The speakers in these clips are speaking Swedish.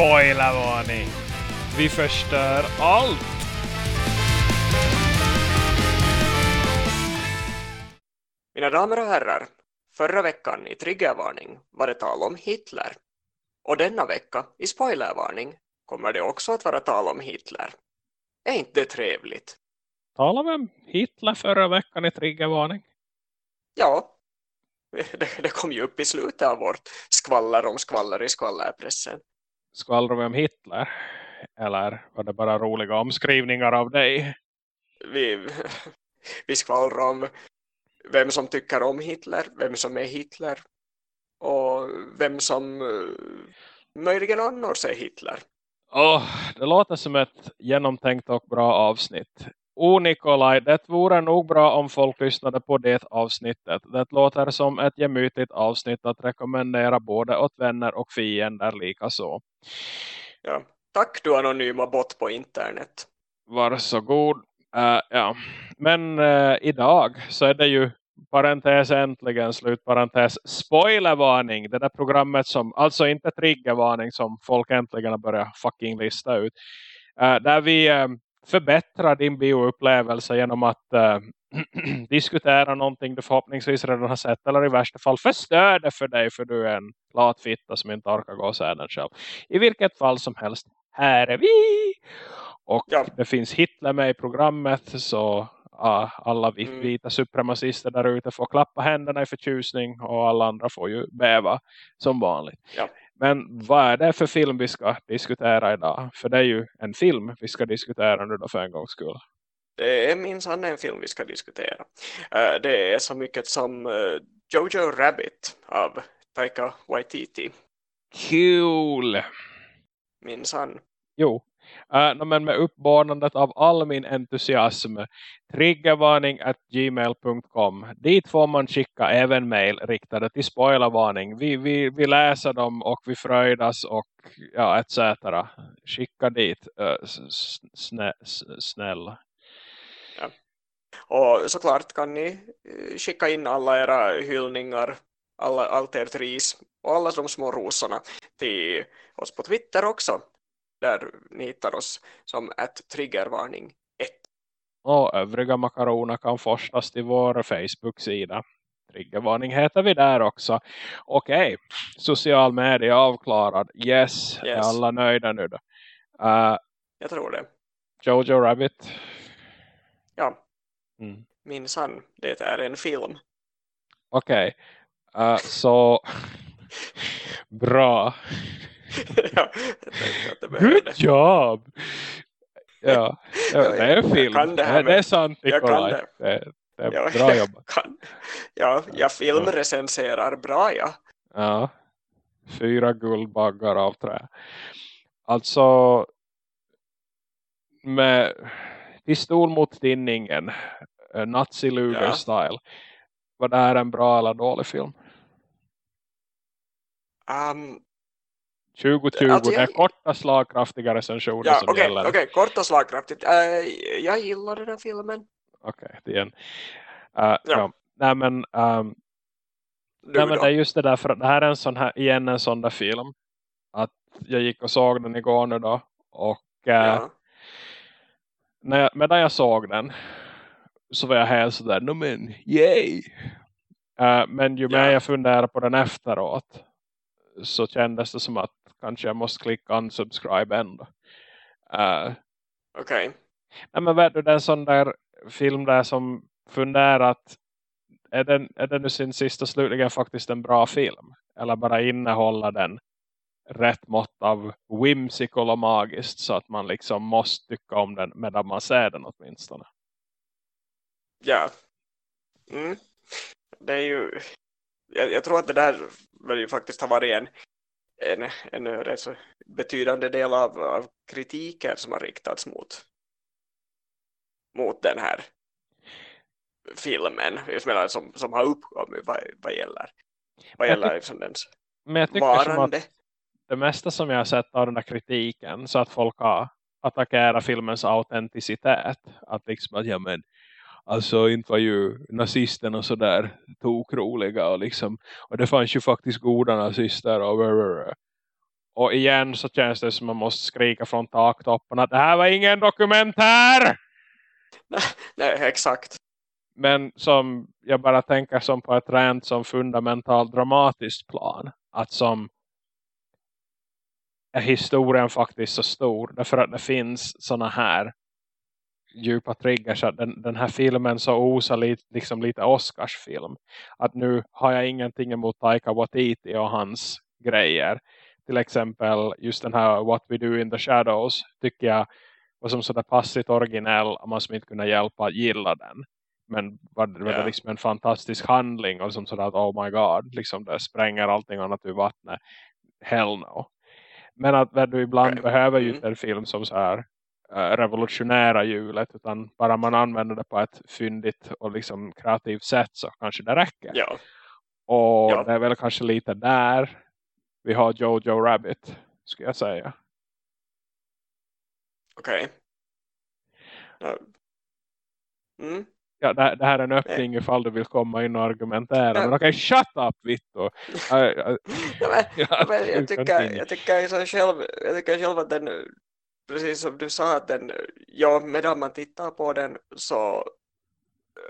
Spoilervarning! Vi förstör allt! Mina damer och herrar, förra veckan i Triggervarning var det tal om Hitler. Och denna vecka i Spoilervarning kommer det också att vara tal om Hitler. Är inte det trevligt? Talar vi om Hitler förra veckan i Triggervarning? Ja, det, det kom ju upp i slutet av vårt skvaller om skvaller i skvallerpressen. Skvallrar vi om Hitler? Eller var det bara roliga omskrivningar av dig? Vi, vi skvallrar om vem som tycker om Hitler, vem som är Hitler och vem som uh, möjligen annars är Hitler. Oh, det låter som ett genomtänkt och bra avsnitt. Oh Nikolaj, det vore nog bra om folk lyssnade på det avsnittet. Det låter som ett gemytligt avsnitt att rekommendera både åt vänner och fiender lika så. Ja, tack du anonyma bot på internet. Varsågod. Uh, ja. Men uh, idag så är det ju parentes äntligen, slutparentes, spoilervarning. Det där programmet som, alltså inte triggervarning som folk äntligen har börjat fucking lista ut. Uh, där vi uh, förbättrar din bioupplevelse genom att uh, diskutera någonting du förhoppningsvis redan har sett. Eller i värsta fall förstör det för dig för du är en latfitta som inte orkar gå och se den själv. I vilket fall som helst, här är vi! Och Ja. det finns Hitler med i programmet så ah, alla Mm. vita supremacister där ute får klappa händerna i förtjusning och alla andra får ju bäva som vanligt. Ja. Men vad är det för film vi ska diskutera idag? För det är ju en film vi ska diskutera nu då för en gångs skull. Det är minsann en film vi ska diskutera. Eh, Det är så mycket som eh, Jojo Rabbit av Taika Waititi. Kul! Minsann. Jo, uh, men med uppbådandet av all min entusiasm triggervarning at gmail.com dit får man skicka även mail riktade till spoilervarning. Vi, vi, vi läser dem och vi fröjdas och ja, etc. Skicka dit, uh, snä, snälla snälla. Och såklart kan ni eh, skicka in alla era hyllningar, alla, allt ert ris och alla de små rosorna till oss på Twitter också. Där ni hittar oss som ett triggervarning 1. Och övriga makaroner kan forstas till vår Facebook-sida. Triggervarning heter vi där också. Okej, social media avklarad. Yes, är Yes. alla nöjda nu då? Uh, Jag tror det. Jojo Rabbit. Ja, Mm. minsann. Det är en film. Okej, uh, så bra. ja, Good job! Ja, ja det är en jag film. kan det här det, det är med- sant jag Nikolaj. det. Det, det är Ja, bra jobbat. Kan. Ja, jag filmrecenserar bra, ja. Ja. Fyra guldbaggar av trä. Alltså med pistol mot tinningen eh, Nazi Luger Ja. Var det här en bra eller dålig film? Um, 2020, Alltså, det är jag- korta slagkraftiga recensioner ja, som okej, gäller. okej, kort och slagkraftigt. Uh, jag gillar den här filmen. Okej, det är en. Uh, ja. Ja. Nej men, um, nej, men det är just det där för att det här är en sån här, igen en sån där film. Att jag gick och såg den igår nu då. Och eh, ja. när jag, medan jag såg den så var jag helt sådär, no men, yay! Eh, men ju mer Ja. jag funderade på den efteråt så kändes det som att kanske jag måste klicka unsubscribe ändå. Uh, Okej. nej men vet du, det är en sån där film där som funderar att är den, är den nu sin sista slutligen faktiskt en bra film? Eller bara innehåller den rätt mått av whimsical och magiskt så att man liksom måste tycka om den medan man ser den åtminstone. Ja. Mm. Det är ju... Jag, jag tror att det där väl ju faktiskt har varit en, en, en rätt så betydande del av, av kritiken som har riktats mot mot den här filmen jag menar, som, som har uppkommit vad, vad gäller vad gäller liksom dens Men jag tycker som varande. att det mesta som jag har sett av den där kritiken så att folk har attackerat filmens autenticitet. Att liksom att ja men alltså inte var ju nazisterna och sådär tokroliga och liksom och det fanns ju faktiskt goda nazister och rrrr. Och igen så känns det som man måste skrika från taktoppen att det här var ingen dokumentär! Nej, exakt. Men som jag bara tänker som på ett rent som fundamentalt dramatiskt plan. Att som är historien faktiskt så stor. Därför att det finns såna här djupa triggers. Att den, den här filmen så osar lite, liksom lite Oscarsfilm. Att nu har jag ingenting emot Taika Waititi och hans grejer. Till exempel just den här What We Do in the Shadows tycker jag var som sådär passivt originell om man som inte kunde hjälpa att gilla den. Men var, var det liksom en fantastisk handling och som sådär att oh my god, liksom det spränger allting annat ur vattnet. Hell no. Men att du ibland okay. behöver ju mm. en film som så här revolutionära hjulet utan bara man använder det på ett fyndigt och liksom kreativt sätt så kanske det räcker. Ja. Och ja. det är väl kanske lite där vi har Jojo Rabbit skulle jag säga. Okej. Okay. Mm ja, det, det, här är en öppning Nej. ifall du vill komma in och argumentera. Men okej, okay, shut up, Vitto! ja, jag, tycker, jag, tycker själv, jag tycker själv att den, precis som du sa, att den, ja, medan man tittar på den så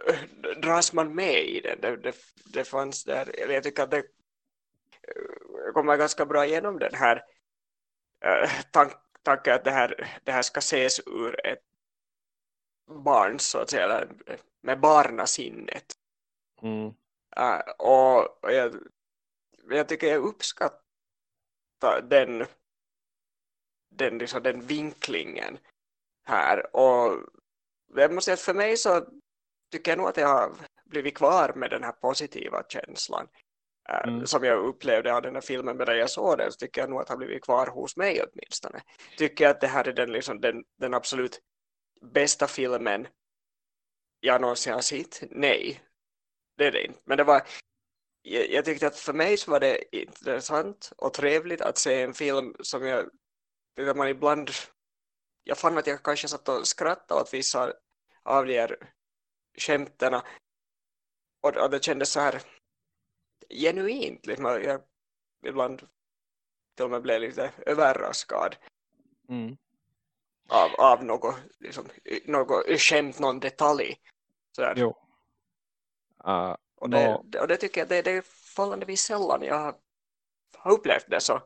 äh, dras man med i den. Det, det, det fanns där, eller jag tycker att det äh, kommer ganska bra igenom den här äh, tanken tanke att det här, det här ska ses ur ett barns så att säga, med barnasinnet. Mm. Uh, och jag, jag tycker jag uppskattar den den, liksom, den vinklingen här och jag måste säga att för mig så tycker jag nog att jag har blivit kvar med den här positiva känslan uh, mm. som jag upplevde av den här filmen medan jag såg den så tycker jag nog att har blivit kvar hos mig åtminstone. Tycker jag att det här är den, liksom, den, den absolut bästa filmen jag någonsin har sett? Nej, det är det inte. Men det var, jag, jag, tyckte att för mig så var det intressant och trevligt att se en film som jag tyckte man ibland jag fann att jag kanske satt och skrattade åt vissa av de här skämterna och, och det kändes så här genuint liksom. jag ibland till och med blev lite överraskad mm av, av något, liksom, något skämt, någon detalj. Sådär. Jo. Uh, och, det, no. och det tycker jag det, det är förhållandevis sällan jag har upplevt det så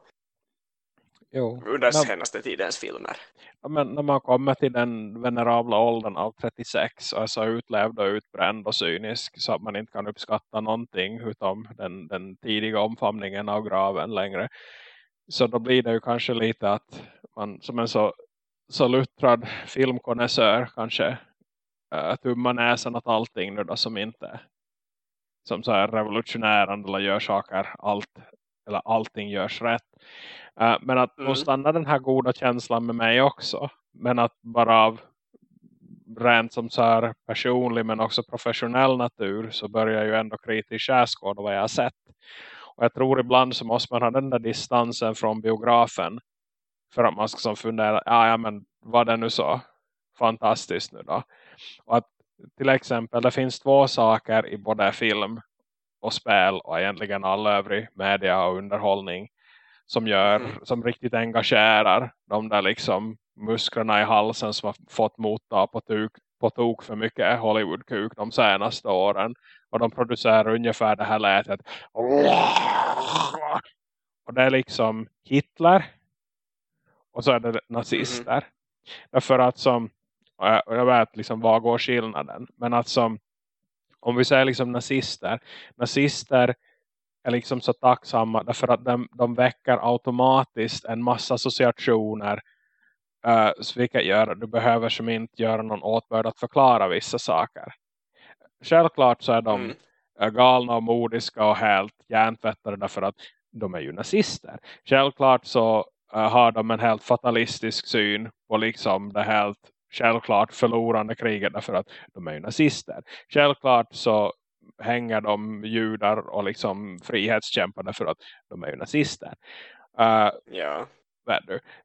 jo. under men, senaste tidens filmer. Ja, men när man kommer till den venerabla åldern av 36 och är så utlevd och utbränd och cynisk så att man inte kan uppskatta någonting utom den, den tidiga omfamningen av graven längre. Så då blir det ju kanske lite att man som en så så luttrad filmkonnässör kanske äh, tumma näsan åt allting nu då som inte som så här revolutionärande eller gör saker allt eller allting görs rätt. Äh, men att mm. stanna den här goda känslan med mig också. Men att bara av rent som så här personlig men också professionell natur så börjar ju ändå kritiskt skärskåda vad jag har sett. Och jag tror ibland så måste man ha den där distansen från biografen för att man ska som fundera, ja, ja men vad det nu så fantastiskt nu då. Och att till exempel det finns två saker i både film och spel och egentligen all övrig media och underhållning som gör, mm. som riktigt engagerar de där liksom musklerna i halsen som har fått motta på, tuk, på tok för mycket Hollywood-kuk de senaste åren. Och de producerar ungefär det här lätet. Och det är liksom Hitler och så är det nazister. Mm. Därför att som, och jag vet liksom vad går skillnaden. Men att som, om vi säger liksom nazister. Nazister är liksom så tacksamma därför att de, de väcker automatiskt en massa associationer. Uh, vilket gör att du behöver som inte göra någon åtbörd att förklara vissa saker. Självklart så är de mm. galna och modiska och helt hjärntvättade därför att de är ju nazister. Självklart så uh, har de en helt fatalistisk syn på liksom det helt självklart förlorande kriget därför att de är ju nazister. Självklart så hänger de judar och liksom frihetskämpar därför att de är ju nazister. Uh, ja.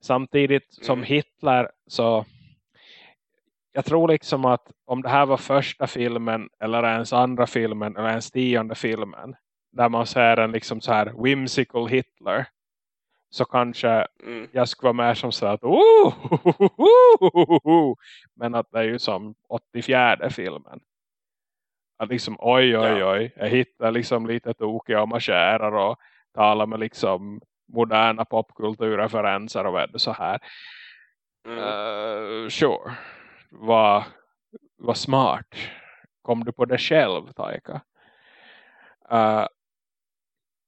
Samtidigt som mm. Hitler så jag tror liksom att om det här var första filmen eller ens andra filmen eller ens tionde filmen där man ser en liksom så här whimsical Hitler så kanske Mm. jag skulle vara med som så att oh, oh, oh, oh, men att det är ju som 84 filmen. Att liksom oj oj oj, jag hittar liksom lite tokiga marskärer och talar med liksom moderna popkulturreferenser och vad så här. Mm. Uh, sure. Vad var smart. Kom du på det själv, Taika? Uh, att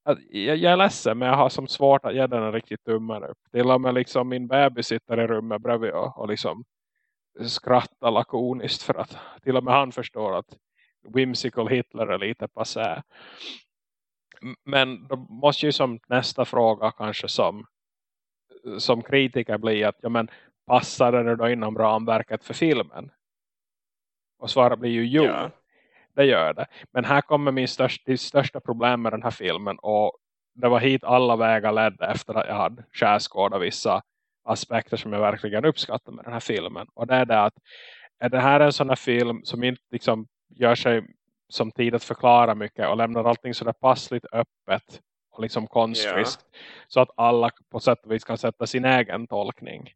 jag, jag är ledsen men jag har som svårt att ge den en riktigt tummen upp. Till och med liksom min bebis sitter i rummet bredvid och, och liksom skrattar lakoniskt för att till och med han förstår att whimsical Hitler är lite passé. Men då måste ju som nästa fråga kanske som som kritiker bli att ja men passar det då inom ramverket för filmen? Och svaret blir ju jo. Ja. Det gör det. Men här kommer min största, största problem med den här filmen. Och det var hit alla vägar ledde efter att jag hade skärskådat vissa aspekter som jag verkligen uppskattar med den här filmen. Och det är det att är det här en sån här film som inte liksom gör sig som tid att förklara mycket och lämnar allting så där passligt öppet och liksom konstfriskt. Så att alla på sätt och vis kan sätta sin egen tolkning.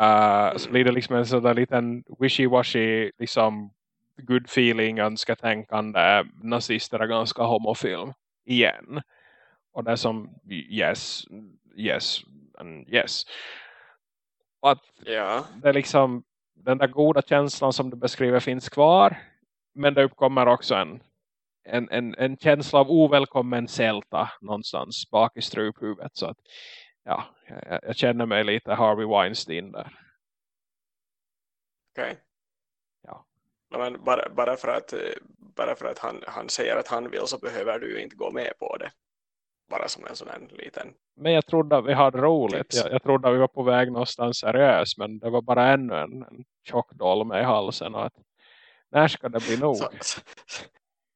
Uh, Så blir det liksom en sån där liten wishy-washy liksom good feeling, önsketänkande nazister är ganska homofilm igen. Och det är som yes, yes, and yes. Och att Ja. det är liksom den där goda känslan som du beskriver finns kvar. Men det uppkommer också en, en, en, en känsla av ovälkommen sälta någonstans bak i struphuvudet. Så att ja, jag, jag känner mig lite Harvey Weinstein där. Okej. Ja. Ja, Men bara, bara för att, eh, bara för att han, han säger att han vill så behöver du ju inte gå med på det. Bara som en sån här liten... Men jag trodde att vi hade roligt. Jag, jag trodde att vi var på väg någonstans seriös. Men det var bara ännu en, en tjock dolme i halsen. Och att, när ska det bli nog? Så, så,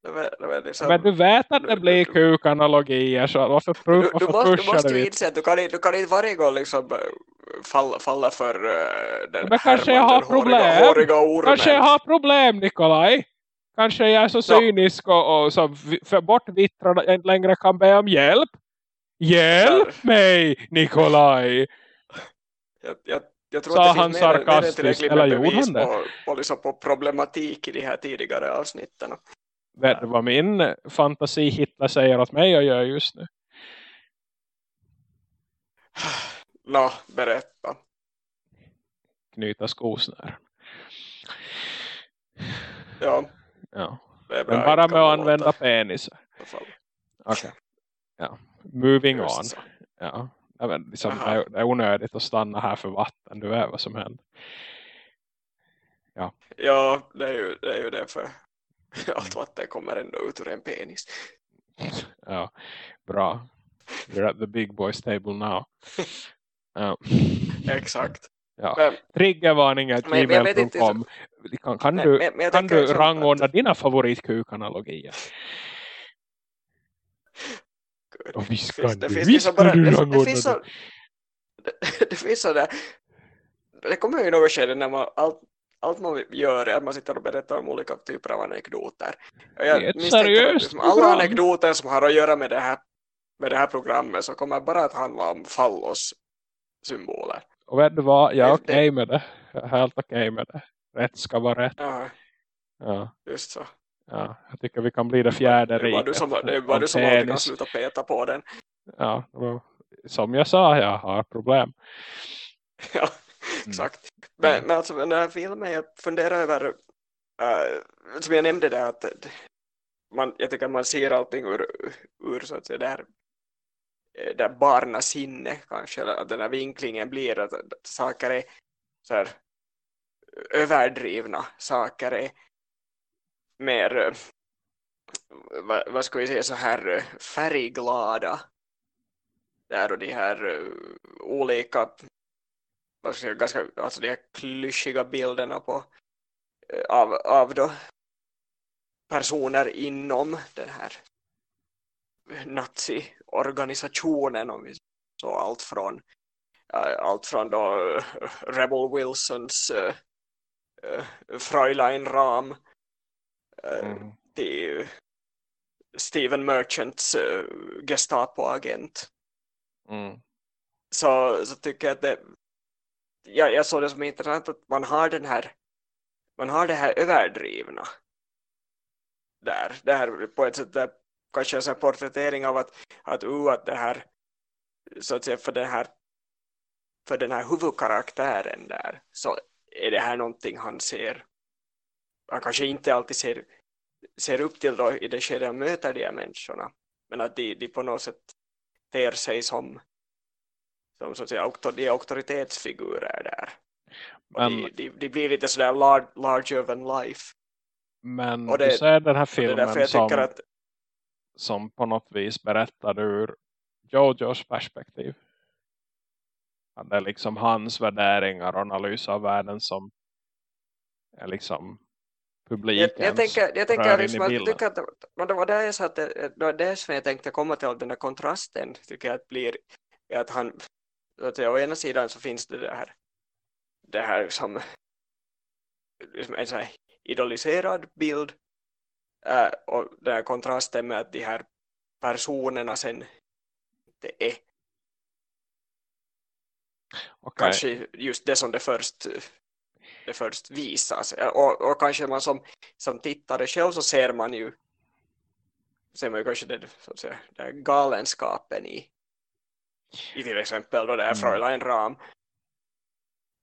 var liksom, men du vet att det du- blir kukanalogier. Så varför, pru- du, du, varför måste, du måste ju inse att du kan, inte- du kan inte varje gång liksom eh, falla, falla för uh, den Men kanske jag har den håriga, problem. håriga ormen. Kanske jag har problem Nikolaj. Kanske jag är så cynisk och, och så för bortvittrad att jag inte längre kan be om hjälp. Hjälp Där. mig Nikolaj. Jag, jag, jag tror Sa att det han finns mer, mer än sarkastiskt, tillräckligt eller med bevis på, på, liksom på problematik i de här tidigare avsnitten. Vet du vad min fantasi Hitler säger åt mig att göra just nu? Nå, berätta. Knyta skosnär. Ja, Ja. är. Men bara med att använda penisar. Okej. Ja. Moving Just on. så. Ja. Jag vet, liksom, det, är, det är onödigt att stanna här för vatten. Du vet vad som händer. Ja, det är ju det, är ju det för allt vatten kommer ändå ut ur en penis. Ja, bra. We're at the big boys table now. Ja. Exakt. Ja. Men, Triggervarning at Men jag vet inte- gmail.com. Kan, kan Men- du, men- kan du liksom rangordna att- dina favoritkukanalogier? Och visst kan det du, finns visst kan du det- det rangordna det. så- det, det finns sådär det kommer ju något skede när man allt, allt man gör är att man sitter och berättar om olika typer av anekdoter. Ett misstänker att liksom alla anekdoter som har att göra med det här med det här programmet så kommer bara att handla om fallos symboler. Och vet du vad? Jag är okej med det. Jag är helt okej med det. Rätt ska vara rätt. Ja, Ja, just så. ja. Jag tycker vi kan bli det fjärde Det var du riket. som, det var du som alltid kan sluta peta på den. Ja, som jag sa, jag har problem. ja, exakt. Men, men alltså den här filmen, jag funderar över, äh, som jag nämnde det att man, jag tycker att man ser allting ur, ur så att säga där, eh, där barnasinne kanske, eller att den här vinklingen blir att, att saker är så här överdrivna, saker är mer, eh, vad, vad ska vi säga, så här eh, färgglada. Där och de här eh, olika vad ska jag säga, ganska, alltså de här klyschiga bilderna på eh, av, av då personer inom den här nazi-organisationen om vi så allt från eh, allt från då eh, Rebel Wilsons uh, Fräulein Ram eh, Mm. till Steven Merchants uh, Gestapo-agent Mm. Så, så tycker jag att det, jag, jag såg det som intressant att man har den här man har det här överdrivna där, det här på ett sätt där kanske en sån porträttering av att, att, uh, att det här så att säga för den här för den här huvudkaraktären där så är det här någonting han ser han kanske inte alltid ser, ser upp till då i det skede han möter de här människorna men att de, de på något sätt ter sig som som så att säga de auktoritetsfigurer där. Men, de, de, de, blir lite sådär large, larger than life. Men och det, du ser den här filmen som, att, som på något vis berättar ur Jojos perspektiv. Det är liksom hans värderingar och analys av världen som är liksom publikens jag, jag tänker, jag tänker liksom att, tycker att det var där jag sa att det, det det som jag tänkte komma till den där kontrasten tycker jag att blir att han att å ena sidan så finns det det här det här som liksom en så här idoliserad bild äh, och den här kontrasten med att de här personerna sen det är Okay. Kanske just det som det först, det först visas. Och, och kanske man som, som tittare själv så ser man ju ser man ju kanske det, så att säga, den galenskapen i, i till exempel då det här mm. Fräulein Ram.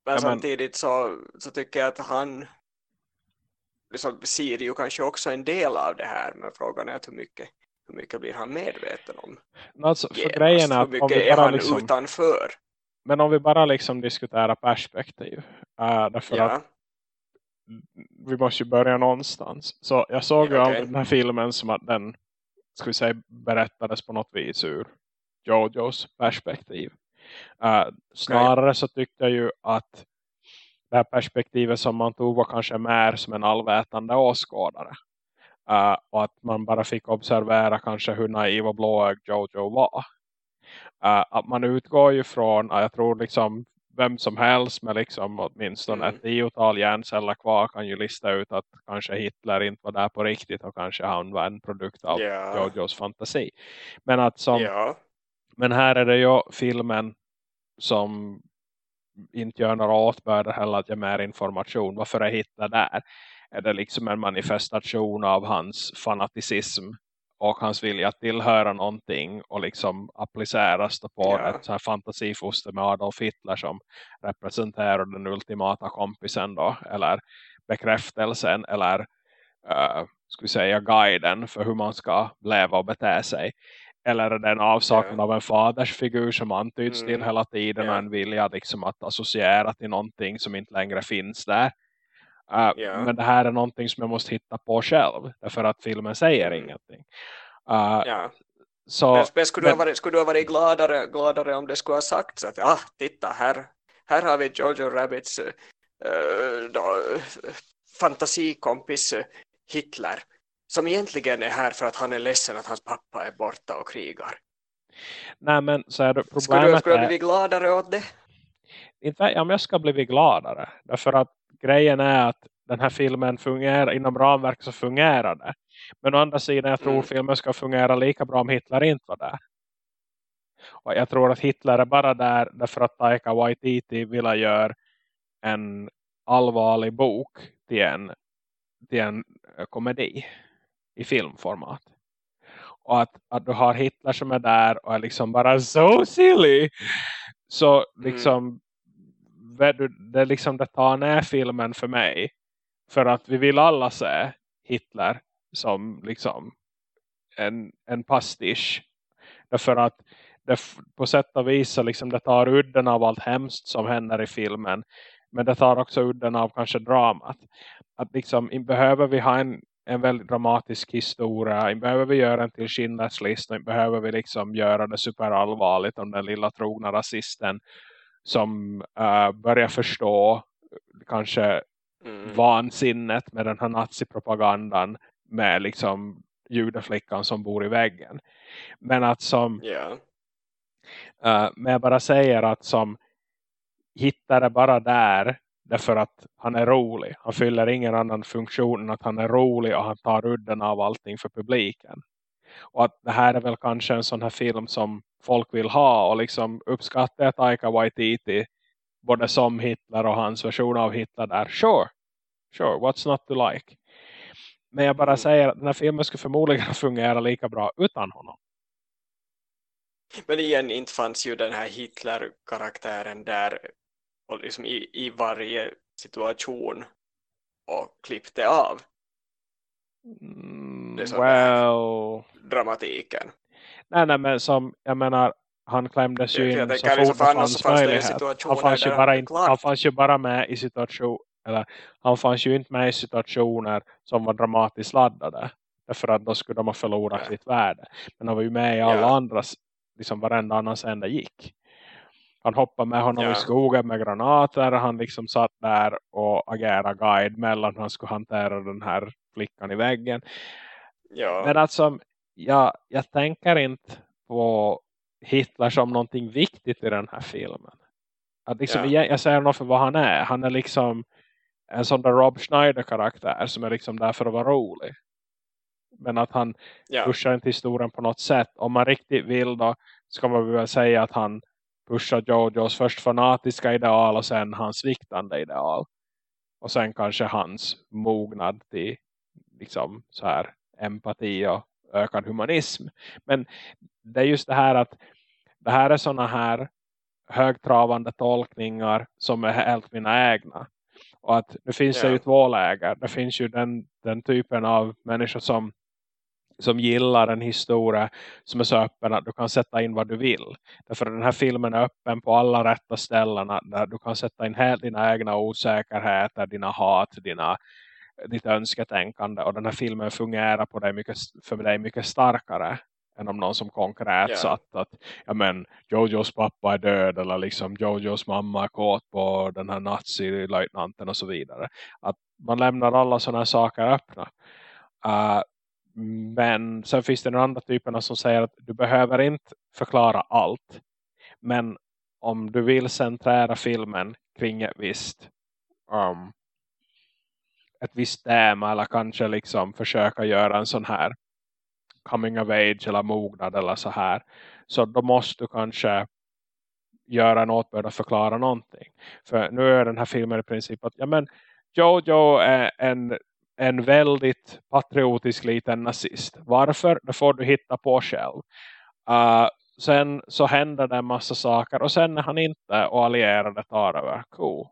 Men ja, samtidigt så, så tycker jag att han liksom ser ju kanske också en del av det här men frågan är att hur mycket, hur mycket blir han medveten om? Alltså, för grejen är att hur mycket är han liksom... utanför? Men om vi bara liksom diskuterar perspektiv. Äh, därför ja. att vi måste ju börja någonstans. Så jag såg ja, okay. ju den här filmen som att den ska vi säga, berättades på något vis ur Jojos perspektiv. Uh, snarare okay. så tyckte jag ju att det här perspektivet som man tog var kanske mer som en allvätande åskådare. Uh, och att man bara fick observera kanske hur naiv och blåögd Jojo var. Uh, att man utgår ju från, uh, jag tror liksom vem som helst med liksom åtminstone mm. ett tiotal hjärnceller kvar kan ju lista ut att kanske Hitler inte var där på riktigt och kanske han var en produkt av yeah. Jojos fantasi. Men att som, yeah. Men här är det ju filmen som inte gör några åtbörder heller att ge mer information. Varför är Hitler där? Är det liksom en manifestation av hans fanaticism och hans vilja att tillhöra någonting och liksom appliceras på ja. ett så här fantasifoster med Adolf Hitler som representerar den ultimata kompisen då, eller bekräftelsen eller uh, ska vi säga guiden för hur man ska leva och bete sig eller är det en avsaknad av en fadersfigur som antyds mm. till hela tiden ja. och en vilja liksom att associera till någonting som inte längre finns där uh, ja. men det här är någonting som jag måste hitta på själv därför att filmen säger mm. ingenting uh, ja. Så, men, skulle, men, du varit, skulle du ha varit gladare, gladare om det skulle ha sagts att ah, titta här, här har vi Jojo Rabbits uh, då, fantasikompis Hitler som egentligen är här för att han är ledsen att hans pappa är borta och krigar. Nej men så är det problemet Skulle du, skulle du bli gladare åt det? Inte om jag ska bli gladare. Därför att grejen är att den här filmen fungerar, inom ramverk så fungerar det. Men å andra sidan jag tror mm. filmen ska fungera lika bra om Hitler inte var där. Och jag tror att Hitler är bara där därför att Taika Waititi vill göra en allvarlig bok till en, till en eh, komedi i filmformat. Och att, att du har Hitler som är där och är liksom bara så silly. Så mm. liksom mm. det, liksom det tar ner filmen för mig. För att vi vill alla se Hitler som liksom en, en pastisch. Därför att det på sätt och vis så liksom det tar udden av allt hemskt som händer i filmen. Men det tar också udden av kanske dramat. Att liksom behöver vi ha en en väldigt dramatisk historia. Behöver vi göra en till Schindlers list. Behöver vi liksom göra det superallvarligt om den lilla trogna rasisten som uh, börjar förstå kanske mm. vansinnet med den här nazipropagandan med liksom judeflickan som bor i väggen. Men att som yeah. uh, men jag bara säger att som hittar det bara där Därför att han är rolig. Han fyller ingen annan funktion än att han är rolig och han tar udden av allting för publiken. Och att det här är väl kanske en sån här film som folk vill ha och liksom uppskatta Taika Waititi både som Hitler och hans version av Hitler där. Sure, sure, what's not to like? Men jag bara mm. säger att den här filmen skulle förmodligen fungera lika bra utan honom. Men igen, inte fanns ju den här Hitler-karaktären där och liksom i, i varje situation och klippte av. Mm, well... dramatiken. Nej, nej, men som jag menar, han klämdes ju in så fort det fanns möjlighet. Han fanns, ju bara in, han fanns ju bara med i situation eller han fanns ju inte med i situationer som var dramatiskt laddade. Därför att då skulle de ha förlorat ja. sitt värde. Men han var ju med i alla ja. andra, liksom varenda annan det gick. Han hoppade med honom ja. i skogen med granater. Han liksom satt där och agerade guide mellan han skulle hantera den här flickan i väggen. Ja. Men alltså, jag, jag tänker inte på Hitler som någonting viktigt i den här filmen. Att liksom, ja. jag, jag säger nog för vad han är. Han är liksom en sån där Rob Schneider-karaktär som är liksom där för att vara rolig. Men att han ja. pushar inte historien på något sätt. Om man riktigt vill då ska man väl säga att han pushar Jojos först fanatiska ideal och sen hans sviktande ideal. Och sen kanske hans mognad till liksom så här empati och ökad humanism. Men det är just det här att det här är såna här högtravande tolkningar som är helt mina egna. Och att det finns ja. ju två läger. Det finns ju den, den typen av människor som, som gillar en historia som är så öppen att du kan sätta in vad du vill. Därför den här filmen är öppen på alla rätta ställena där du kan sätta in helt dina egna osäkerheter, dina hat, dina, ditt önsketänkande. Och den här filmen fungerar på dig mycket, för dig mycket starkare än om någon som konkret yeah. satt att ja men Jojos pappa är död eller liksom Jojos mamma är kåt på den här nazi-löjtnanten och så vidare. Att man lämnar alla sådana saker öppna. Uh, Mm. men sen finns det den andra typerna som säger att du behöver inte förklara allt. Men om du vill centrera filmen kring ett visst um, ett visst tema eller kanske liksom försöka göra en sån här coming of age eller mognad eller så här. Så då måste du kanske göra en åtbörd och förklara någonting. För nu är den här filmen i princip att ja men Jojo är en, en väldigt patriotisk liten nazist. Varför? Det får du hitta på själv. Uh, sen så händer det en massa saker och sen är han inte och allierade tar över. Cool.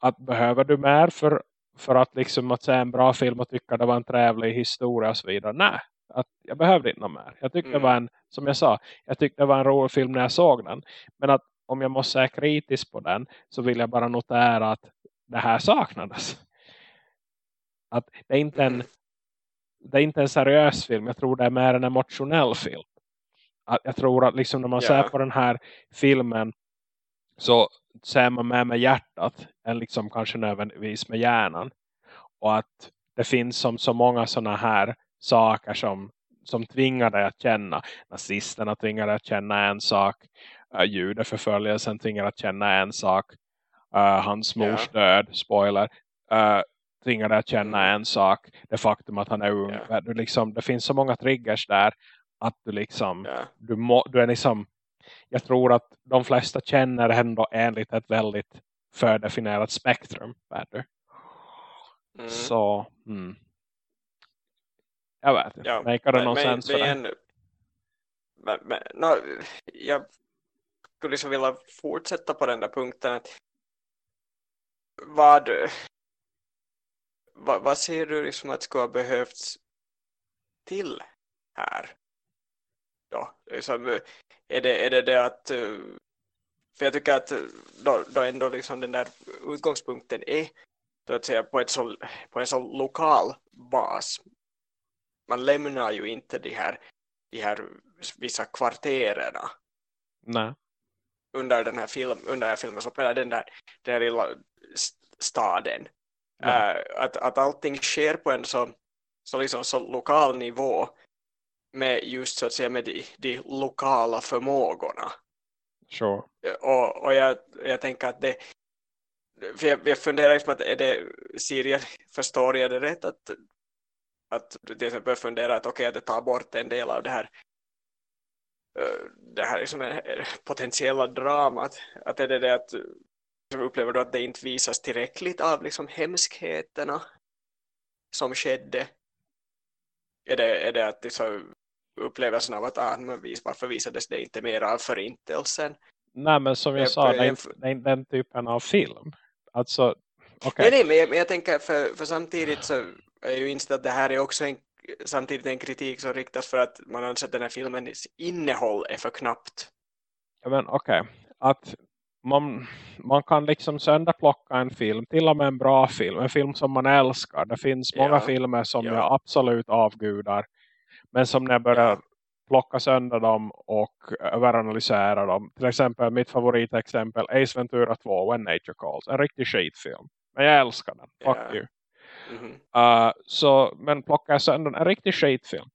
Att behöver du mer för, för att liksom att se en bra film och tycka det var en trevlig historia och så vidare? Nej, att jag behövde inte mer. Jag tyckte mm. det var en, som jag sa, jag tyckte det var en rolig film när jag såg den. Men att om jag måste säga kritisk på den så vill jag bara notera att det här saknades. Att det är inte en det är inte en seriös film. Jag tror det är mer en emotionell film. Att jag tror att liksom när man yeah. ser på den här filmen så ser man med med hjärtat än liksom kanske nödvändigtvis med hjärnan. Och att det finns som så många sådana här saker som, som tvingar dig att känna. Nazisterna tvingar dig att känna en sak. Uh, judeförföljelsen tvingar dig att känna en sak. Uh, hans mors yeah. död, spoiler. Uh, tvingar dig att känna mm. en sak. Det faktum att han är ung. Yeah. Du liksom, det finns så många triggers där. Att du liksom, yeah. du, må, du är liksom, jag tror att de flesta känner ändå enligt ett väldigt fördefinierat spektrum. Mm. Så, mm. Jag vet inte. Ja, Make det någon sens för dig? Men, men, no, jag skulle liksom vilja fortsätta på den där punkten. Att vad, vad, vad ser du liksom att skulle ha behövts till här? Då, liksom, är, det, är det det att för jag tycker att då, då ändå liksom den där utgångspunkten är så att säga, på, ett så, på en så lokal bas man lämnar ju inte de här, de här vissa kvartererna Nej. under den här, film, under den här filmen så spelar den där, den här lilla staden uh, att, att allting sker på en så, så, liksom, så lokal nivå med just så att säga med de, de lokala förmågorna. Sure. och, och jag, jag tänker att det för jag, jag funderar liksom att är det Sirius förstår jag det rätt att att du till exempel funderar att okej, okay, att det tar bort en del av det här uh, det här liksom är potentiella dramat? Att är det det att upplever du att det inte visas tillräckligt av liksom hemskheterna som skedde är det, är det att liksom upplevelsen av att ah, varför visades det inte mer av förintelsen Nej men som jag sa, den, den, den typen av film alltså Okay. Nej, nej, men jag, men jag tänker för, för samtidigt så är ju inställd att det här är också en, samtidigt en kritik som riktas för att man anser att den här filmens innehåll är för knappt. Ja, men okej. Okay. Att man, man kan liksom sönderplocka en film, till och med en bra film, en film som man älskar. Det finns många ja. filmer som ja. jag absolut avgudar. Men som när jag börjar ja. plocka sönder dem och överanalysera dem. Till exempel mitt favoritexempel Ace Ventura 2, When Nature Calls. En riktig skitfilm. Men jag älskar den. Fuck you. Mm -hmm. uh, så, men plockar jag sönder en riktig skitfilm.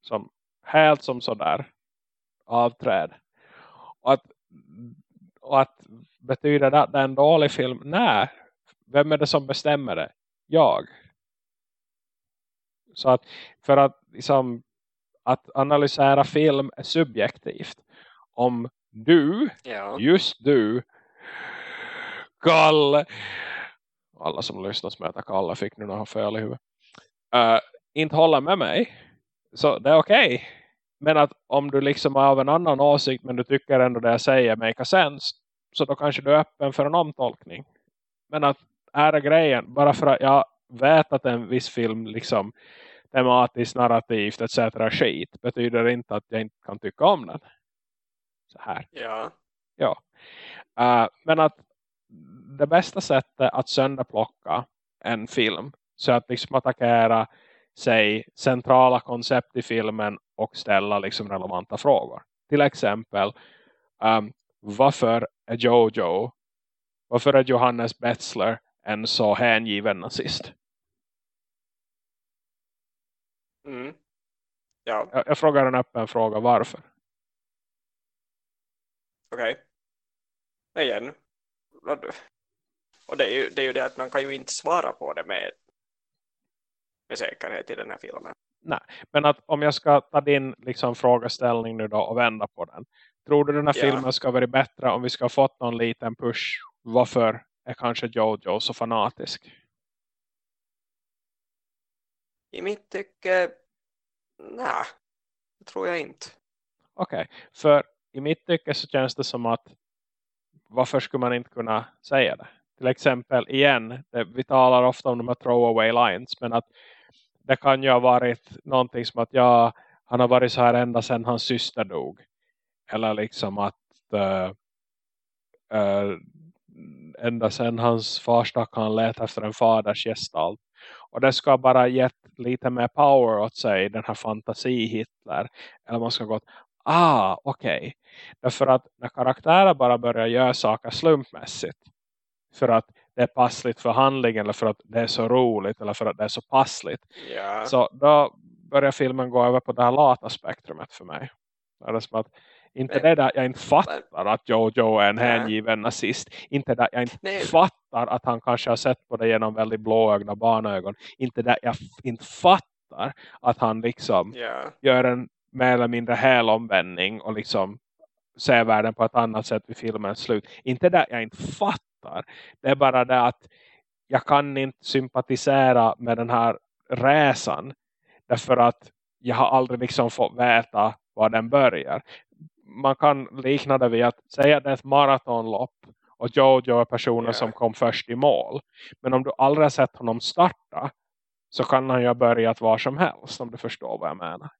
Som helt som sådär avträd. Och att, och att betyder det att det är en dålig film? Nej. Vem är det som bestämmer det? Jag. Så att för att liksom, att analysera film är subjektivt. Om du, ja. just du, Kalle alla som lyssnar som heter Kalle fick nu några fel i huvudet. Uh, inte hålla med mig. Så det är okej. Okay. Men att om du liksom har av en annan åsikt men du tycker ändå det jag säger make sense. Så då kanske du är öppen för en omtolkning. Men att är det grejen. Bara för att jag vet att en viss film liksom tematiskt, narrativt etc. skit. Betyder inte att jag inte kan tycka om den. Så här. Ja. Ja. Uh, men att det bästa sättet att sönderplocka en film så att liksom attackera sig centrala koncept i filmen och ställa liksom relevanta frågor. Till exempel um, varför är Jojo varför är Johannes Betzler en så hängiven nazist? Mm. Ja. Jag, jag, frågar en öppen fråga, varför? Okej. Okay. Igen, och det är, ju, det är ju det att man kan ju inte svara på det med, med säkerhet i den här filmen. Nej, men att om jag ska ta din liksom, frågeställning nu då och vända på den. Tror du den här ja. filmen ska vara bättre om vi ska ha fått någon liten push? Varför är kanske Jojo så fanatisk? I mitt tycke, nej, det tror jag inte. Okej, okay. för i mitt tycke så känns det som att varför skulle man inte kunna säga det? Till exempel igen, vi talar ofta om de här throwaway lines men att det kan ju ha varit någonting som att ja, han har varit så här ända sedan hans syster dog. Eller liksom att uh, uh, ända sedan hans farsta han lät efter en faders gestalt. Och det ska bara gett lite mer power åt sig, den här fantasi-Hitler. Eller man ska gått, ah, okej. Okay. Därför att när karaktärer bara börjar göra saker slumpmässigt. För att det är passligt för handlingen eller för att det är så roligt eller för att det är så passligt. Yeah. Så då börjar filmen gå över på det här lata spektrumet för mig. Det är som att inte men, det där jag inte fattar att Jojo är en hängiven nazist. Inte det jag inte nej. fattar att han kanske har sett på det genom väldigt blåögna barnögon. Inte det jag inte fattar att han liksom yeah. gör en mer eller mindre helomvändning och liksom ser världen på ett annat sätt vid filmens slut. Inte det jag inte fattar. Det är bara det att jag kan inte sympatisera med den här resan. Därför att jag har aldrig liksom fått veta var den börjar. Man kan likna det vid att säga att det är ett maratonlopp och Jojo är personen yeah. som kom först i mål. Men om du aldrig har sett honom starta så kan han ju ha börjat var som helst om du förstår vad jag menar.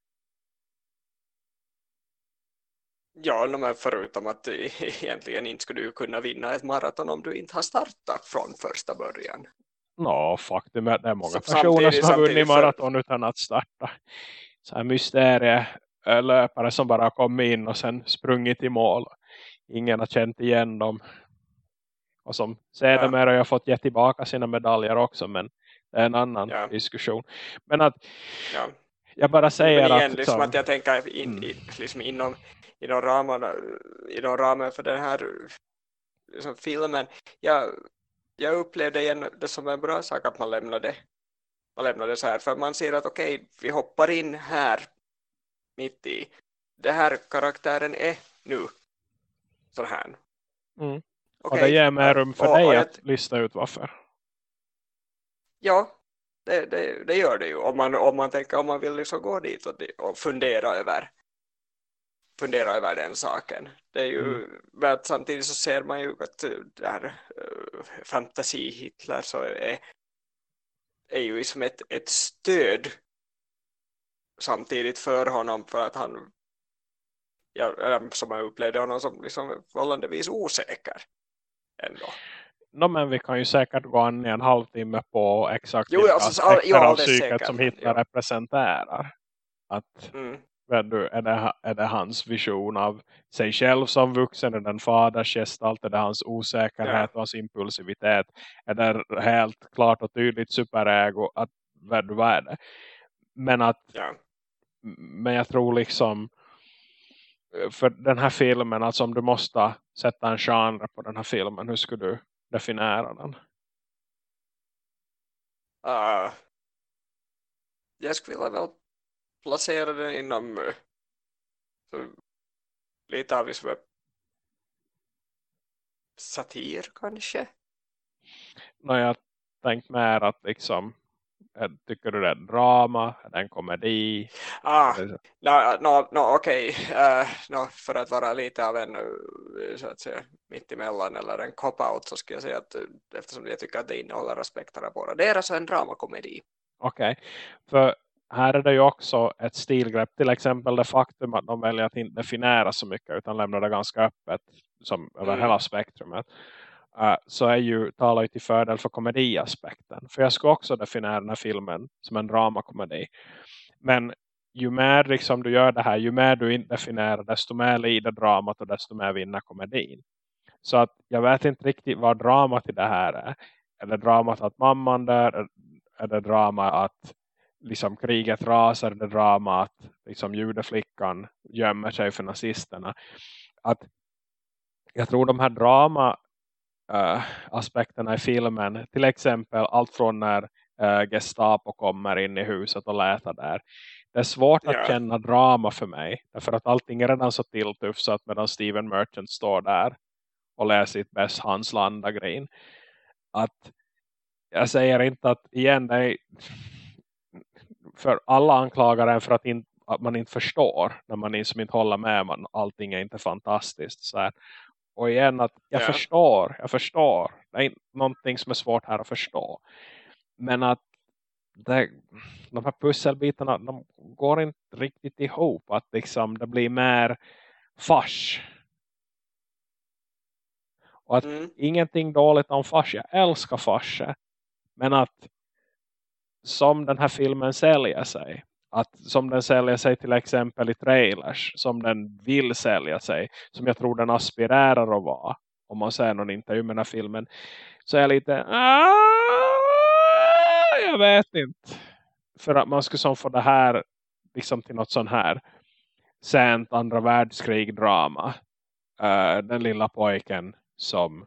Ja, förutom att egentligen inte skulle du kunna vinna ett maraton om du inte har startat från första början. No, faktum är att det är många personer som har vunnit maraton för... utan att starta. Så här mysterielöpare som bara kom in och sen sprungit i mål. Ingen har känt igen dem. Och som sedermera ja. har fått ge tillbaka sina medaljer också, men det är en annan ja. diskussion. Men att ja. jag bara säger men igen, att... Liksom att jag tänker in, mm. liksom inom inom, ramarna, inom ramen för den här liksom, filmen. Jag, jag upplevde igen det som en bra sak att man lämnade, man lämnade så här. För man ser att okej, okay, vi hoppar in här mitt i. det här karaktären är nu så här. Mm. Och det ger mer rum för och, dig och att lista ut varför. Ja, det, det, det, gör det ju. Om man, om man tänker om man vill liksom gå dit och, och fundera över fundera över den saken. Det är ju, mm. samtidigt så ser man ju att det här uh, fantasi-Hitler så är, är ju liksom ett, ett stöd samtidigt för honom för att han ja, som jag upplevde honom som liksom förhållandevis osäker ändå. No, men vi kan ju säkert gå an i en halvtimme på exakt jo, vilka alltså, aspekter jo, av psyket som Hitler ja. representerar. Att, mm. Du, är, det, är det hans vision av sig själv som vuxen? Är det en faders gestalt? Är det hans osäkerhet och hans impulsivitet? Är det helt klart och tydligt superego? Att, vad, vad är det? Men att ja. men jag tror liksom för den här filmen, alltså om du måste sätta en genre på den här filmen, hur skulle du definiera den? Uh, jag skulle väl placera den inom uh, lite av liksom satir kanske. No, jag tänkt mer att liksom Tycker du det är drama? Är det en komedi? Ah, no, no, no, okej. Okay. Uh, eh, no, för att vara lite av en eh, så att säga, mittemellan eller en cop-out så skulle jag säga att eh, eftersom jag tycker att det innehåller aspekterna på det. Det är alltså en dramakomedi. Okej. Okay. För här är det ju också ett stilgrepp. Till exempel det faktum att de väljer att inte definiera så mycket utan lämnar det ganska öppet som över mm. hela spektrumet. Uh, så är ju, talar ju till fördel för komediaspekten. För jag skulle också definiera den här filmen som en dramakomedi. Men ju mer liksom du gör det här, ju mer du inte definierar, desto mer lider dramat och desto mer vinner komedin. Så att jag vet inte riktigt vad dramat i det här är. Är det dramat att mamman dör? Är det drama att liksom kriget rasar? Det drama att liksom judeflickan gömmer sig för nazisterna? Att jag tror de här drama uh, aspekterna i filmen. Till exempel allt från när uh, Gestapo kommer in i huset och lätar där. Det är svårt yeah. att känna drama för mig. Därför att allting är redan så tilltufsat medan Steven Merchant står där och läser sitt bäst Hans Landagrin. Att jag säger inte att igen det är för alla anklagar en för att, in, att man inte förstår när man liksom inte håller med man allting är inte fantastiskt så här. Och igen att jag ja. förstår, jag förstår. Det är inte någonting som är svårt här att förstå. Men att det, de här pusselbitarna de går inte riktigt ihop. Att liksom det blir mer fars. Och att mm. ingenting dåligt om fars. Jag älskar farser. Men att som den här filmen säljer sig. Att som den säljer sig till exempel i trailers som den vill sälja sig som jag tror den aspirerar att vara om man ser någon intervju med den här filmen så är jag lite ah, jag vet inte. För att man skulle som få det här liksom till något sån här sent andra världskrig drama uh, eh, den lilla pojken som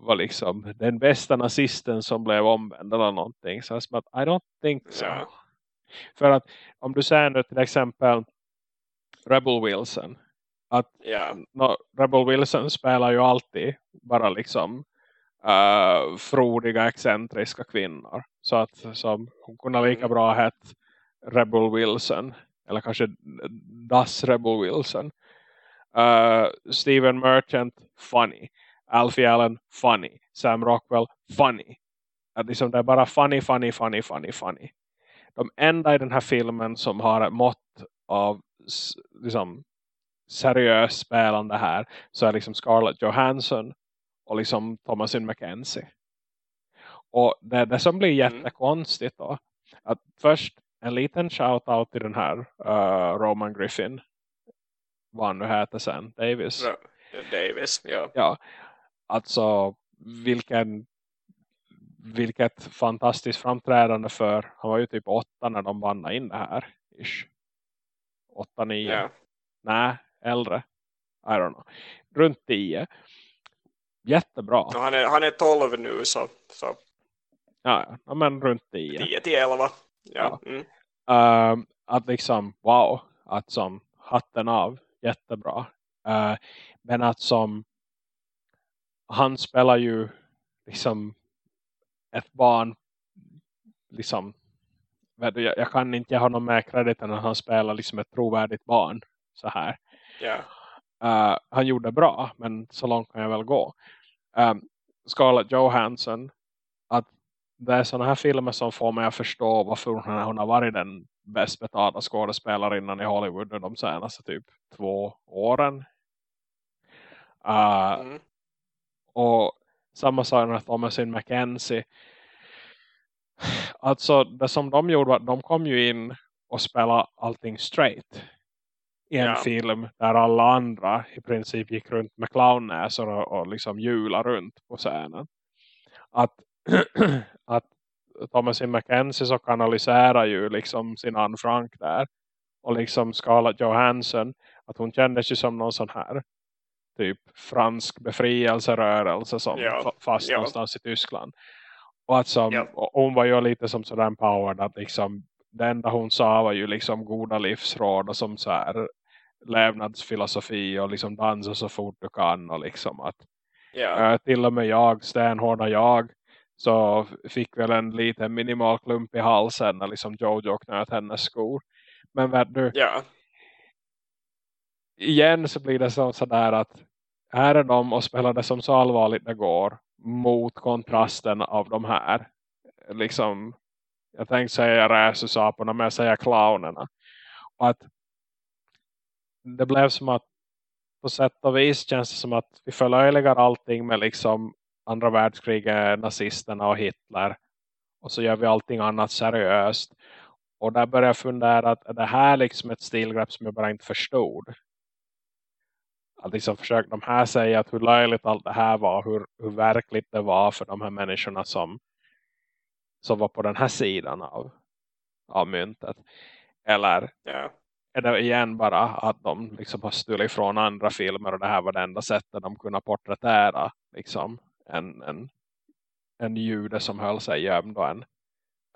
var liksom den bästa nazisten som blev omvänd eller någonting så jag som att I don't think so yeah. För att om du säger nu till exempel Rebel Wilson. Att yeah. no, Rebel Wilson spelar ju alltid bara liksom uh, frodiga, excentriska kvinnor. Så att som, hon kunde lika mm. bra hett Rebel Wilson. Eller kanske Das Rebel Wilson. Uh, Steven Merchant, funny. Alfie Allen, funny. Sam Rockwell, funny. Att liksom det är bara funny, funny, funny, funny, funny de enda i den här filmen som har ett mått av liksom, seriöst spelande här så är liksom Scarlett Johansson och liksom Thomasin McKenzie. Och det är det som blir mm. jättekonstigt då. Att först en liten shout-out till den här uh, Roman Griffin. Vad han nu heter sen. Davis. Davis, ja. Ja. Alltså vilken vilket fantastiskt framträdande för han var ju typ åtta när de vann in det här ish. åtta, nio yeah. nej, äldre I don't know, runt tio jättebra han är, han är tolv nu så, så. Ja, ja, men runt tio tio till elva ja, ja. Mm. Uh, att liksom, wow att som hatten av jättebra. Uh, men att som han spelar ju liksom ett barn liksom jag, jag kan inte ge honom mer kredit än att han spelar liksom ett trovärdigt barn så här. Yeah. Uh, han gjorde bra men så långt kan jag väl gå. Um, Scarlett Johansson att det är sådana här filmer som får mig att förstå varför hon har varit den bäst betalda skådespelarinnan i Hollywood de senaste typ två åren. Uh, mm. Och samma sak med Thomasin McKenzie. Alltså det som de gjorde var att de kom ju in och spelade allting straight. I en ja. film där alla andra i princip gick runt med clownnäsor och, och liksom hjula runt på scenen. Att, att Thomasin McKenzie så kanaliserar ju liksom sin Anne Frank där. Och liksom Scarlett Johansson. Att hon kändes ju som någon sån här typ fransk befrielserörelse som ja. fast ja. någonstans i Tyskland. Och att som, ja. hon var ju lite som sådär empowered att liksom det enda hon sa var ju liksom goda livsråd och som så här levnadsfilosofi och liksom dansa så fort du kan och liksom att ja. äh, till och med jag, stenhårda jag så fick väl en liten minimal klump i halsen när liksom Jojo knöt hennes skor. Men vet du, ja igen så blir det så, sådär att här är de och spelar det som så allvarligt det går mot kontrasten av de här. Liksom jag tänkte säga räsusaporna men jag säger clownerna. Och att det blev som att på sätt och vis känns det som att vi förlöjligar allting med liksom andra världskriget, nazisterna och Hitler. Och så gör vi allting annat seriöst. Och där börjar jag fundera att är det här liksom ett stilgrepp som jag bara inte förstod? Att liksom försöka de här säga att hur löjligt allt det här var, hur, hur verkligt det var för de här människorna som, som var på den här sidan av, av myntet. Eller yeah. är det igen bara att de liksom har stulit från andra filmer och det här var det enda sättet de kunde porträttera liksom en, en, en jude som höll sig gömd och en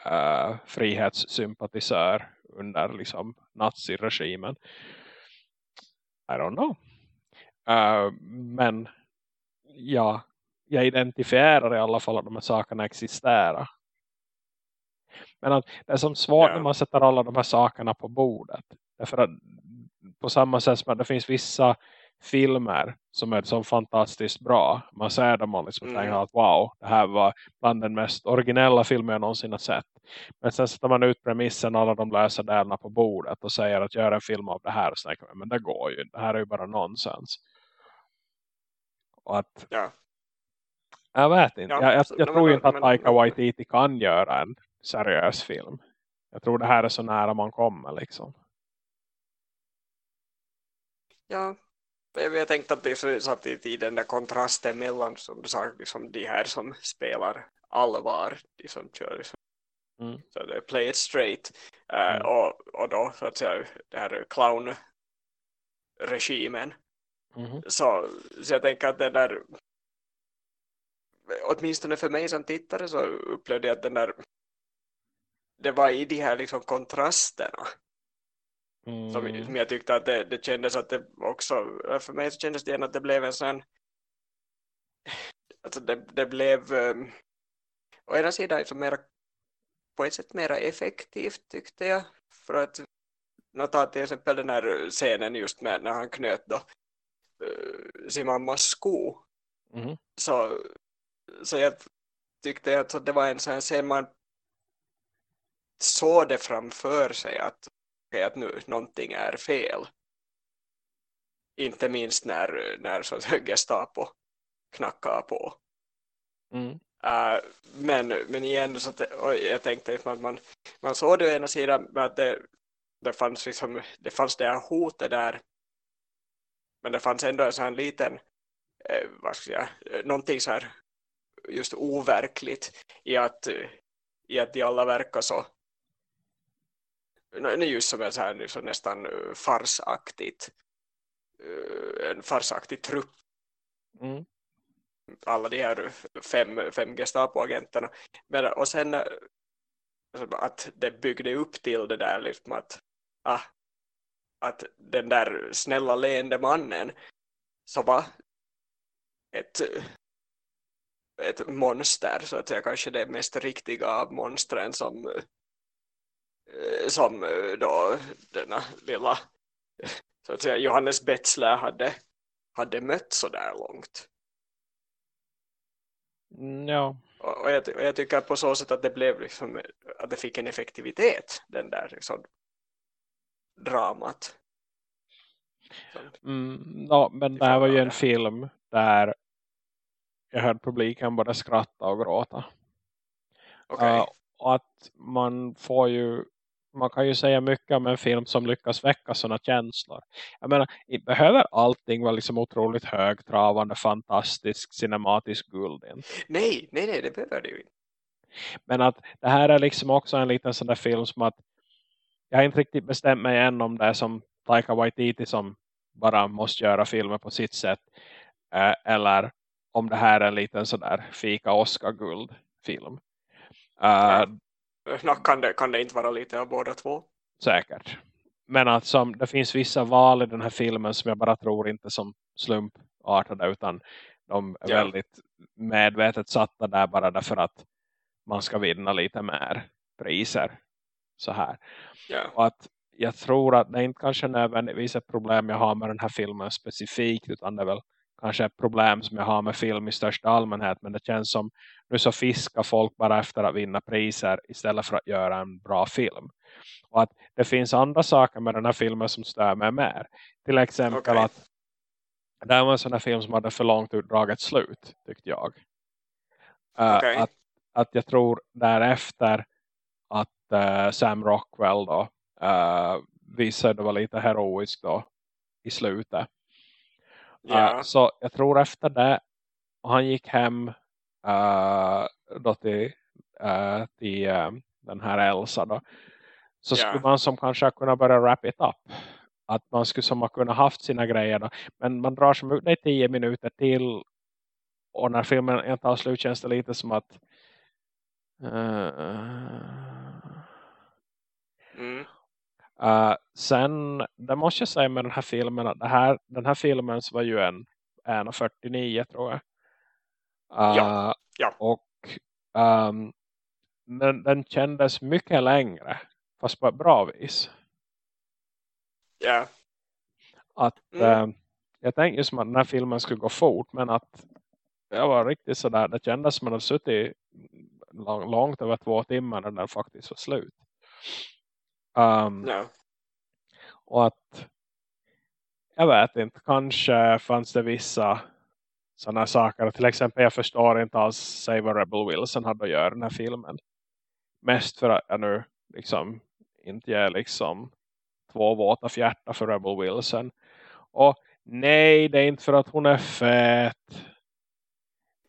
uh, frihetssympatisör under liksom naziregimen. I don't know. Uh, men ja, jag identifierar i alla fall att de här sakerna existerar. Men att det är som svårt ja. när man sätter alla de här sakerna på bordet. Därför att på samma sätt som att det finns vissa filmer som är så fantastiskt bra. Man ser dem och liksom mm. tänker att wow, det här var bland den mest originella filmer jag någonsin har sett. Men sen sätter man ut premissen alla de lösa delarna på bordet och säger att göra en film av det här. Och så tänker man, men det går ju, det här är ju bara nonsens. Och att, ja. Jag vet inte. Ja, jag, jag, jag tror men, inte att men, Taika Waititi kan göra en seriös film. Jag tror det här är så nära man kommer liksom. Ja, jag tänkte att det är samtidigt i den där kontrasten mellan som du sa, liksom de här som spelar allvar, de som kör liksom, mm. så det play it straight uh, mm. och, och då så att säga det här clown regimen Mm. Så, så jag tänker att den där åtminstone för mig som tittare så upplevde jag att den där det var i de här liksom kontrasterna mm. som, som jag tyckte att det, det kändes att det också för mig så kändes det igen att det blev en sån alltså det, det blev um, å ena sidan liksom mera, på ett sätt mer effektivt tyckte jag för att ta till exempel den här scenen just med när han knöt då sin mammas sko. Mm. Så, så jag tyckte att det var en sån här scen man såg det framför sig att, okay, att nu någonting är fel. Inte minst när, när så Gestapo knackar på. Mm. Uh, men, men igen så jag tänkte att man, man såg det å ena sidan att det, det, fanns liksom, det fanns det här hotet där men det fanns ändå en sån här liten, eh, vad ska jag säga, någonting så här just overkligt i att, i att de alla verkar så just som en så här så nästan eh, farsaktigt eh, en farsaktig trupp. Mm. Alla de här fem, fem Gestapo-agenterna. Och sen eh, att det byggde upp till det där liksom att, ah, att den där snälla leende mannen som var ett, ett monster så att säga kanske det mest riktiga monstren som som då denna lilla så att säga Johannes Betzler hade, hade mött så där långt. Ja. Och, och, jag, och jag tycker på så sätt att det blev liksom, att det fick en effektivitet den där liksom, dramat. Mm, ja, men det här var ju en film där jag hörde publiken både skratta och gråta. Okay. Uh, och att man får ju man kan ju säga mycket om en film som lyckas väcka sådana känslor. Jag menar, behöver allting vara liksom otroligt högtravande, fantastisk, cinematisk guld? Nej, nej, nej, det behöver det ju inte. Men att det här är liksom också en liten sån där film som att jag har inte riktigt bestämt mig än om det är som Taika Waititi som bara måste göra filmer på sitt sätt. Eh, eller om det här är en liten sån där fika Oscar-guld film. Uh, ja. Kan det, kan det inte vara lite av båda två? Säkert. Men att som, det finns vissa val i den här filmen som jag bara tror inte som slumpartade utan de är ja. väldigt medvetet satta där bara därför att man ska vinna lite mer priser. Så här. Ja. Och att jag tror att det inte kanske nödvändigtvis ett problem jag har med den här filmen specifikt utan det är väl kanske ett problem som jag har med film i största allmänhet men det känns som nu så fiskar folk bara efter att vinna priser istället för att göra en bra film. Och att det finns andra saker med den här filmen som stör mig mer. Till exempel okay. att det var en sån här film som hade för långt utdraget slut tyckte jag. Uh, okay. att, att jag tror därefter att uh, Sam Rockwell då uh, visade vara lite heroisk då i slutet. Yeah. Så jag tror efter det och han gick hem uh, då till, till den här Elsa då. Så yeah. skulle man som kanske kunna börja wrap it up. Att man skulle som ha kunnat haft sina grejer då. Men man drar som ut det i tio minuter till. Och när filmen inte tar slut känns det lite som att mm. Uh, sen, det måste jag säga med den här filmen, att det här, den här filmen så var ju en 1.49 tror jag. Uh, ja. ja. Och um, den, den kändes mycket längre, fast på ett bra vis. Ja. Att mm. uh, jag tänkte som att den här filmen skulle gå fort, men att jag var riktigt sådär, det kändes som att man hade suttit lång, långt över två timmar när den faktiskt var slut. Um, ja. Och att jag vet inte, kanske fanns det vissa sådana saker. Till exempel jag förstår inte alls säg vad Rebel Wilson hade att göra den här filmen. Mest för att jag nu liksom inte ger liksom två våta fjärta för Rebel Wilson. Och nej, det är inte för att hon är fet.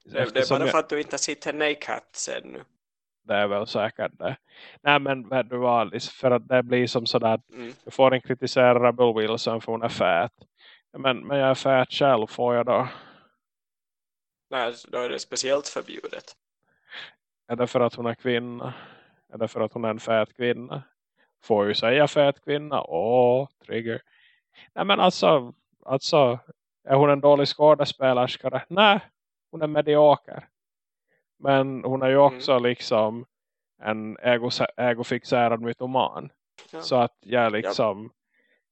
Det, det är bara för att du inte sitter naked sen nu det är väl säkert det. Nej men du var för att det blir som sådär mm. du får en kritisera Rebel Wilson för hon är fät. Men, men jag är fät själv, får jag då? Nej, då är det speciellt förbjudet. Är det för att hon är kvinna? Är det för att hon är en fät kvinna? Får ju säga fät kvinna? Åh, trigger. Nej men alltså, alltså är hon en dålig skådespelerskare? Nej, hon är medioker. Men hon är ju mm. också mm. liksom en egofixerad mytoman. Ja. Så att jag liksom ja.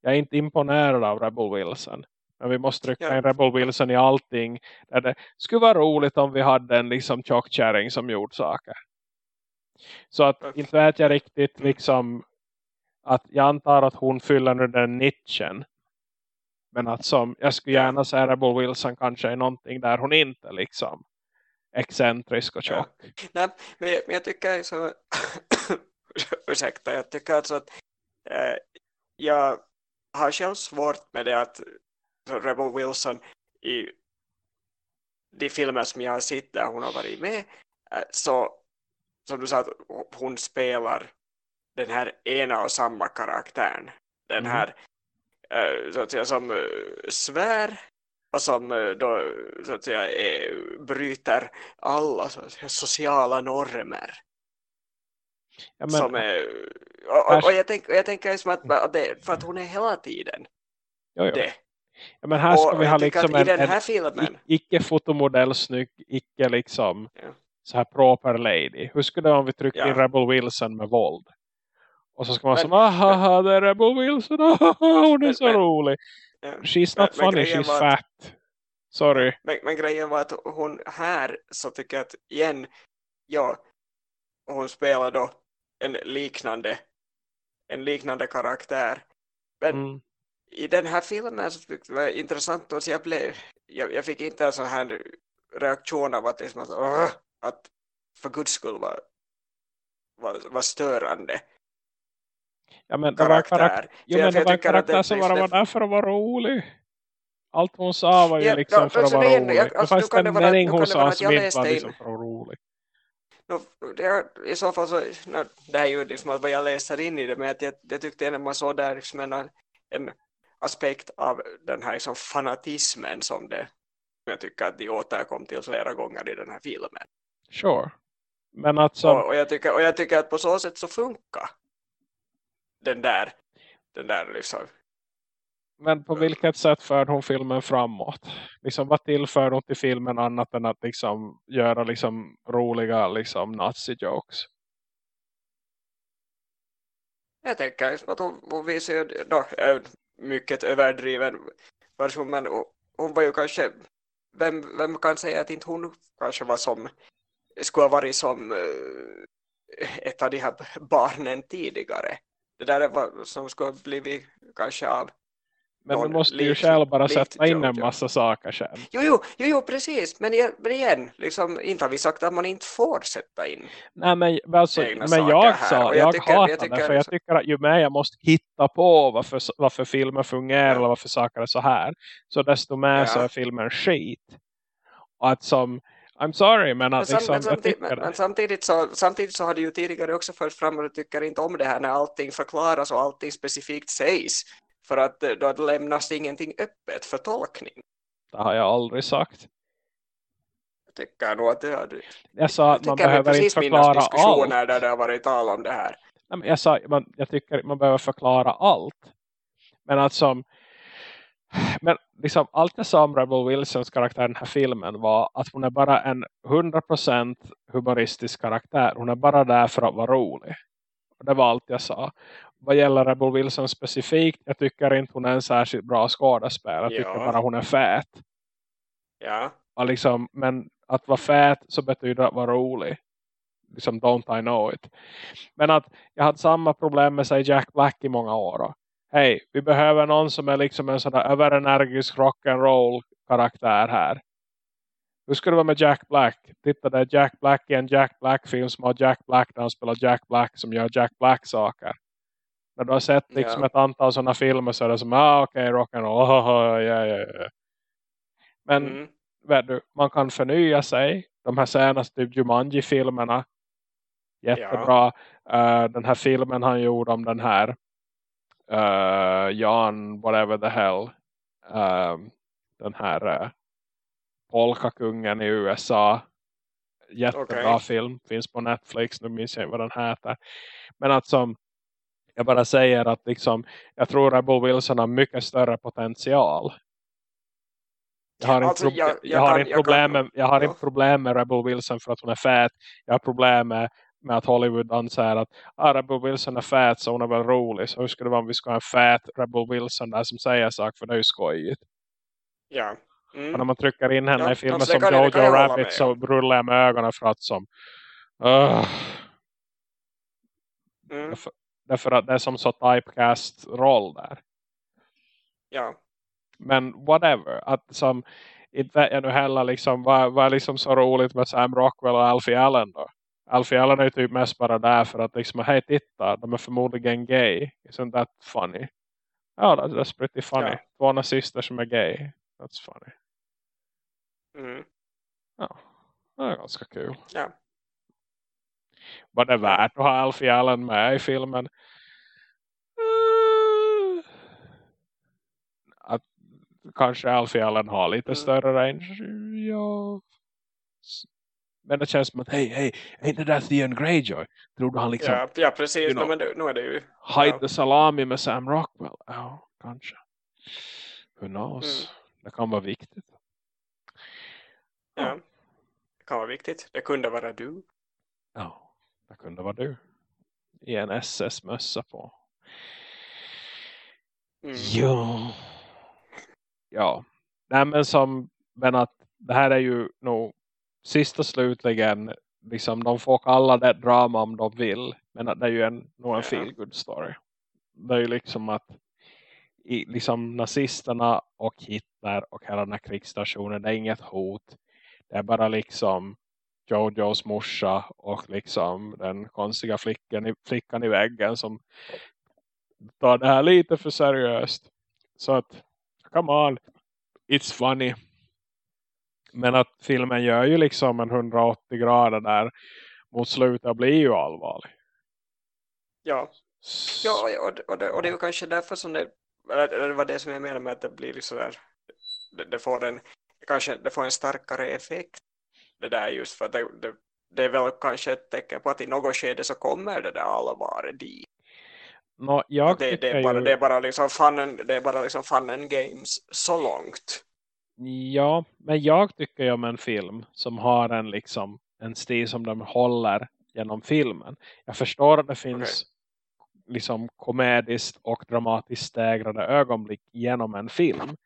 jag är inte imponerad av Rebel Wilson. Men vi måste trycka ja. in Rebel Wilson i allting. Där det skulle vara roligt om vi hade en liksom tjockkärring som gjorde saker. Så att okay. inte vet jag riktigt mm. liksom att jag antar att hon fyller nu den nitchen. Men att som jag skulle gärna säga Rebel Wilson kanske är någonting där hon inte liksom excentrisk och tjock. Ja. Nej, men, jag, men jag tycker så ursäkta, jag tycker alltså att eh, jag har själv svårt med det att Rebel Wilson i de filmer som jag har sett där hon har varit med eh, så som du sa att hon spelar den här ena och samma karaktären den mm. här mm. så att säga som eh, svär och som eh, då så att säga är, bryter alla så säga, sociala normer. Ja, men, som är, och, och, och, jag, tänk, jag tänker som att, att det, för att hon är hela tiden jo, jo. det. Ja, men här ska Och vi ha liksom att i en, den här en filmen icke-fotomodell snygg, icke liksom Ja. så här proper lady. Hur skulle det vara om vi tryckte Ja. in Rebel Wilson med våld? Och så ska man Men- som, ahaha, det är Rebel Wilson, ahaha, hon är Men- så men- rolig. Ja. She's Men- not men funny, grejen she's var att- fat. Sorry. Men, men grejen var att hon här så tycker jag att igen, ja, hon spelar då en liknande en liknande karaktär. Men Mm. i den här filmen så tyckte jag det var intressant så jag, blev, jag, jag fick inte en sån här reaktion av att, liksom att, att för guds skull var, var, var störande Ja, men det karaktär. jo, jag- men det jag att karaktär det- som det- bara var där för att vara rolig. Allt hon sa var ju Ja, liksom ja, för att vara det rolig. jag- det alltså, fanns nu kan en det vara- mening hon det sa som jag inte var liksom för att vara rolig. No, det I så fall så, no, det är ju liksom att vad jag läser in i det, men att jag, jag tyckte när man såg där liksom en, en aspekt av den här liksom fanatismen som det jag tycker att de återkom till flera gånger i den här filmen. Sure. Men alltså, Och, och, jag tycker, och jag tycker att på så sätt så funkar den där, den där liksom, men på vilket sätt för hon filmen framåt? Liksom, vad tillför hon till filmen annat än att liksom göra liksom roliga liksom nazi-jokes? jag tänker att hon, hon visar ju då, mycket överdriven version, men hon, hon var ju kanske, vem, vem kan säga att inte hon kanske var som, skulle ha varit som eh, ett av de här barnen tidigare. Det där är vad som skulle ha blivit kanske av Men du måste ju själv bara sätta in en massa saker sen. Jo, jo, jo, jo precis, men, igen- men igen, liksom, inte har vi sagt att man inte får sätta in. Nej men, alltså, men jag sa, jag, jag tycker- jag hatar tycker det för jag tycker att ju mer jag måste hitta på varför, varför filmen fungerar Ja. eller varför saker är så här. Så desto mer Ja. så är filmen skit. Och att som, I'm sorry men Men, liksom, men, samtidigt, men, samtidigt, så, samtidigt så har det ju tidigare också fört fram att du tycker inte om det här när allting förklaras och allting specifikt sägs. För att eh, då lämnas ingenting öppet för tolkning. Det har jag aldrig sagt. Jag tycker nog att det har... Jag sa att man behöver inte förklara allt. där det har varit tal om det här. Jag sa, man, jag tycker man behöver förklara allt. Men att som men liksom allt jag sa om Rebel Wilsons karaktär i den här filmen var att hon är bara en 100% humoristisk karaktär. Hon är bara där för att vara rolig. Och det var allt jag sa. Vad gäller Rebel Wilson specifikt, jag tycker inte hon är en särskilt bra skådespelare. Jag tycker Ja. bara hon är fät. Ja, Och liksom, men att vara fät så betyder att vara rolig. Liksom don't I know it. Men att jag hade samma problem med sig Jack Black i många år. Hej, vi behöver någon som är liksom en sån där överenergisk rock'n'roll karaktär här. Hur ska det vara med Jack Black? Titta det är Jack Black i en Jack Black film som har Jack Black där han spelar Jack Black som gör Jack Black saker. När du har sett liksom Ja. ett antal sådana filmer så är det som, ah okej, okay, rock'n'roll, ja, ja, ja. Men mm. vet du, man kan förnya sig. De här senaste typ Jumanji-filmerna. Jättebra. Eh, den här filmen han gjorde om den här uh, Jan, whatever the hell. eh, den här uh, Polkakungen i USA. Jättebra Okej. film. Finns på Netflix. Nu minns jag inte vad den heter. Men att som jag bara säger att liksom, jag tror Rebel Wilson har mycket större potential. Jag har, Alltså, inte, jag- jag, jag har kan- inte jag problem med, jag har ja. inte problem med Rebel Wilson för att hon är fät. Jag har problem med, med att Hollywood anser att ah, Rebel Wilson är fät så hon är väl rolig. Så hur skulle det vara om vi ska ha en fät Rebel Wilson där som säger saker för det är ju skojigt. ja. Och när Mm. man trycker in henne Ja, i filmer alltså, som jag- Jojo Rabbit så rullar jag med ögonen för att som uh, Mm. därför, därför att det är som så typecast roll där. Ja. Men whatever. Att som, inte vet jag nu heller liksom, vad, vad är liksom så roligt med Sam Rockwell och Alfie Allen då? Alfie Allen är ju typ mest bara där för att liksom, hej titta, de är förmodligen gay. Isn't that funny? Ja, oh, that's pretty funny. Ja. Två nazister som är gay. That's funny. Mm. Ja, det är ganska kul. Ja. Var det värt att ha Alfie Allen med i filmen? Eh, Att kanske Alfie Allen har lite Mm. större range. Ja. Men det känns som att, hej, hej, är inte det där Theon Greyjoy? Tror du han liksom... Ja, ja precis. you know, no, men det, nu är det ju... Hide ja. the salami med Sam Rockwell? Ja, kanske. Who knows? Mm. Det kan vara viktigt. Ja. Det kan vara viktigt. Det kunde vara du. Ja, det kunde vara du. I en SS-mössa på. Mm. Ja. Ja. Nej men som, men att det här är ju nog sist och slutligen liksom de får kalla det drama om de vill. Men det är ju en, nog en feel good story. Det är ju liksom att i, liksom nazisterna och Hitler och hela den här krigsstationen det är inget hot. Det är bara liksom Jojos morsa och liksom den konstiga flickan i, flickan i väggen som tar det här lite för seriöst. Så att, come on, it's funny. Men att filmen gör ju liksom en 180 grader där mot slutet blir ju allvarlig. Ja. Ja, och, och, och, det, och det är ju kanske därför som det, det var det som jag menar med att det blir liksom där, det, det får en, kanske det får en starkare effekt. Det där just för att det, det, det är väl kanske ett tecken på att i något skede så kommer det där allvaret dit. Jag Det, det, är bara, ju, det är bara liksom fun and, det är bara liksom fun and games så långt. Ja, men jag tycker ju om en film som har en liksom en stil som de håller genom filmen. Jag förstår att det finns liksom komediskt och dramatiskt stegrade ögonblick genom en film.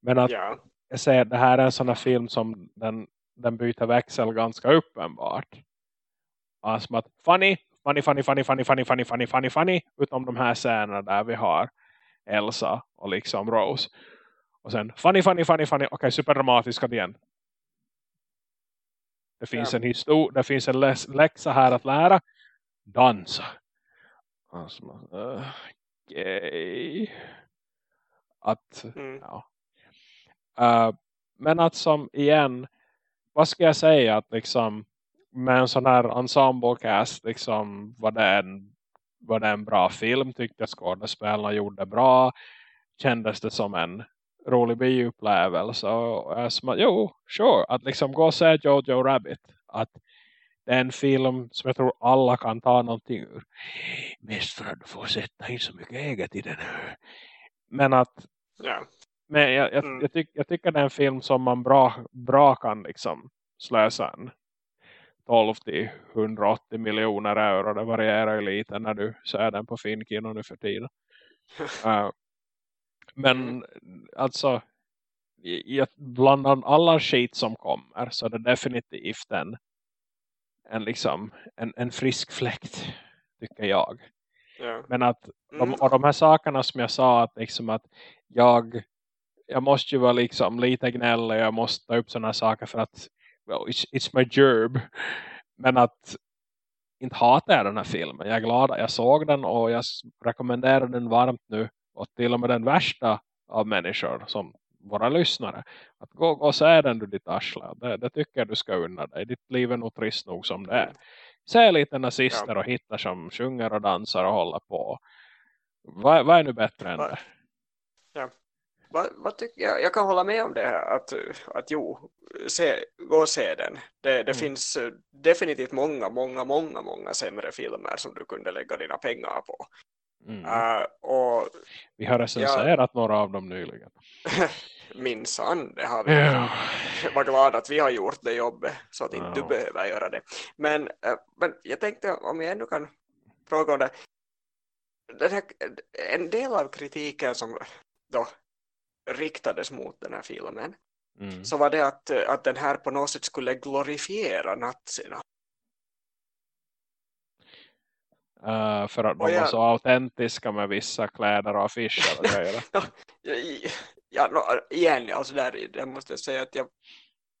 Men att Ja, jag säger att det här är en sån här film som den, den byter växel ganska uppenbart. Alltså att funny, funny, funny, funny, funny, funny, funny, funny, funny, funny, utom de här scenerna där vi har Elsa och liksom Rose. Och sen funny, funny, funny, funny, okej, okay, superdramatiska igen. Det finns Ja. en histor det finns en läs läxa här att lära. Dansa. Alltså, okej. Att, mm. ja. Uh, men att som igen, vad ska jag säga att liksom med en sån här ensemblecast liksom var det en, var det en bra film tyckte jag skådespelarna gjorde bra kändes det som en rolig bioupplevelse och jag som att, jo, sure, att liksom gå och se Jojo Rabbit att det är en film som jag tror alla kan ta någonting ur mest för att du får sätta in så mycket eget i den men att ja. men jag, jag, Mm. jag, tyck, jag tycker det är en film som man bra, bra kan liksom slösa en 12 till 180 miljoner euro. Det varierar ju lite när du ser den på Finkino nu för tiden. Eh, men alltså i, i, bland alla skit som kommer så är det definitivt en, en, liksom, en, en frisk fläkt tycker jag. ja. Men att de, Mm. och de här sakerna som jag sa att, liksom att jag, jag måste ju vara liksom lite gnällig jag måste ta upp sådana saker för att well, it's, it's my job men att inte hatar jag den här filmen jag är glad att jag såg den och jag rekommenderar den varmt nu och till och med den värsta av människor som våra lyssnare att gå, gå och se den du ditt arsle det, det tycker jag du ska unna dig ditt liv är nog trist nog som det är se lite nazister och hittar som sjunger och dansar och håller på vad, vad är nu bättre än det? Vad, vad tycker jag? Jag kan hålla med om det här att, att jo, se, gå och se den. Det, det Mm. finns eh, definitivt många, många, många, många sämre filmer som du kunde lägga dina pengar på. Mm. Eh, och Vi har recenserat några av dem nyligen. minsann, det har vi. Ja. Var glad att vi har gjort det jobbet så att inte Ja. du behöver göra det. Men, eh, men jag tänkte om jag ändå kan fråga om det. Här, en del av kritiken som då riktades mot den här filmen Mm. så var det att, att den här på något sätt skulle glorifiera nazierna. Eh, för att de Och var jag- så autentiska med vissa kläder och affischer och grejer. Ja, nå, igen, alltså där, jag måste säga att jag,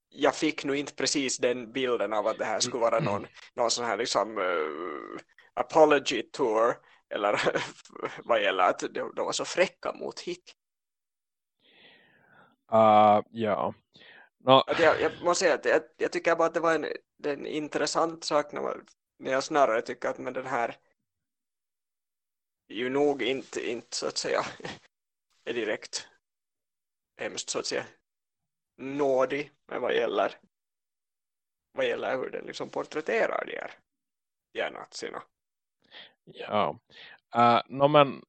jag fick nog inte precis den bilden av att det här skulle vara någon, någon sån här liksom uh, apology tour eller vad gäller att de, de var så fräcka mot hit. Uh, ja. Att jag, jag måste säga att jag, jag tycker bara att det var en, en intressant sak när, man, när jag snarare tycker att med den här ju nog inte, inte så att säga är direkt hemskt så att säga nådig med vad gäller vad gäller hur den liksom porträtterar de här, de här nazierna. Ja, uh, no, men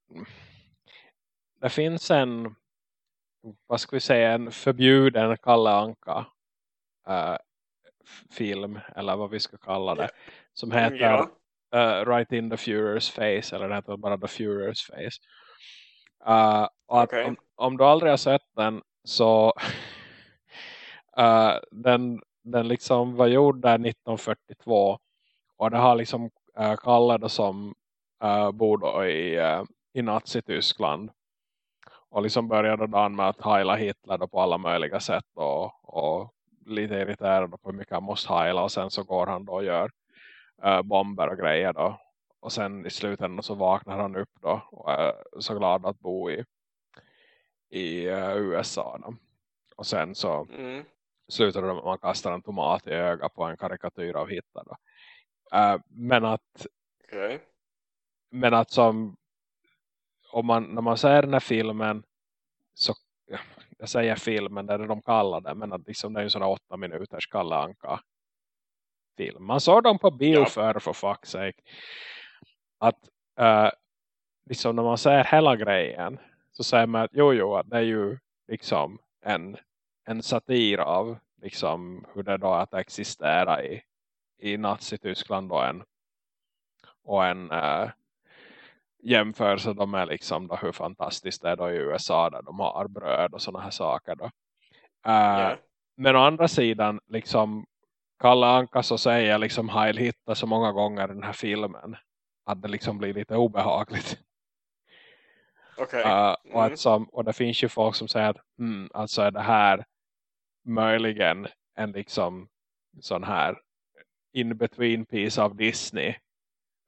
det finns en vad ska vi säga en förbjuden Kalle Anka uh, film eller vad vi ska kalla det som heter ja. Uh, Right in the Furious Face eller det heter bara The Furious Face uh, och okay. om, om, du aldrig har sett den så uh, den, den liksom var gjord där 1942 och det har liksom uh, Kalle som uh, bor i, uh, i Nazi-Tyskland och liksom började dagen med att heila Hitler på alla möjliga sätt och, och lite irriterad på hur mycket han måste heila och sen så går han då och gör uh, bomber och grejer då och sen i slutändan så vaknar han upp då och är så glad att bo i, i uh, USA då. och sen så mm. slutar det med att man kastar en tomat i öga på en karikatyr av Hitler då. Uh, men att okay. men att som om man, när man ser den här filmen så jag säger filmen, det är det de kallar det men att liksom, det är en sån åtta minuters Kalle Anka film. Man såg dem på bio ja. för för fuck's sake. Att uh, liksom när man ser hela grejen så säger man att jo jo det är ju liksom en, en satir av liksom hur det då är att existera i, i Nazi-Tyskland och en, och en uh, jämförelse de är liksom då hur fantastiskt det är då i USA där de har bröd och sådana här saker då. Uh, yeah. Men å andra sidan liksom Kalle Anka så säger liksom Heil Hitler så många gånger i den här filmen att det liksom blir lite obehagligt. Okay. Uh, och, mm. som, och det finns ju folk som säger att mm, alltså är det här möjligen en liksom sån här in-between piece av Disney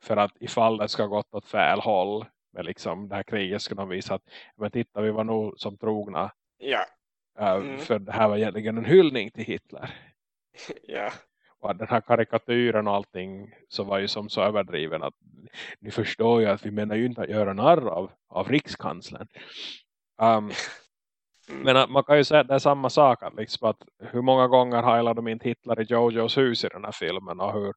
för att ifall det ska gått åt fel håll med liksom det här kriget skulle de visa att men titta vi var nog som trogna. Ja. Mm. För det här var egentligen en hyllning till Hitler. ja. Och den här karikatyren och allting så var ju som så överdriven att ni förstår ju att vi menar ju inte att göra narr av, av rikskanslern. Um. Men att man kan ju säga att det är samma sak. Att liksom att hur många gånger heilar de inte Hitler i Jojos hus i den här filmen och hur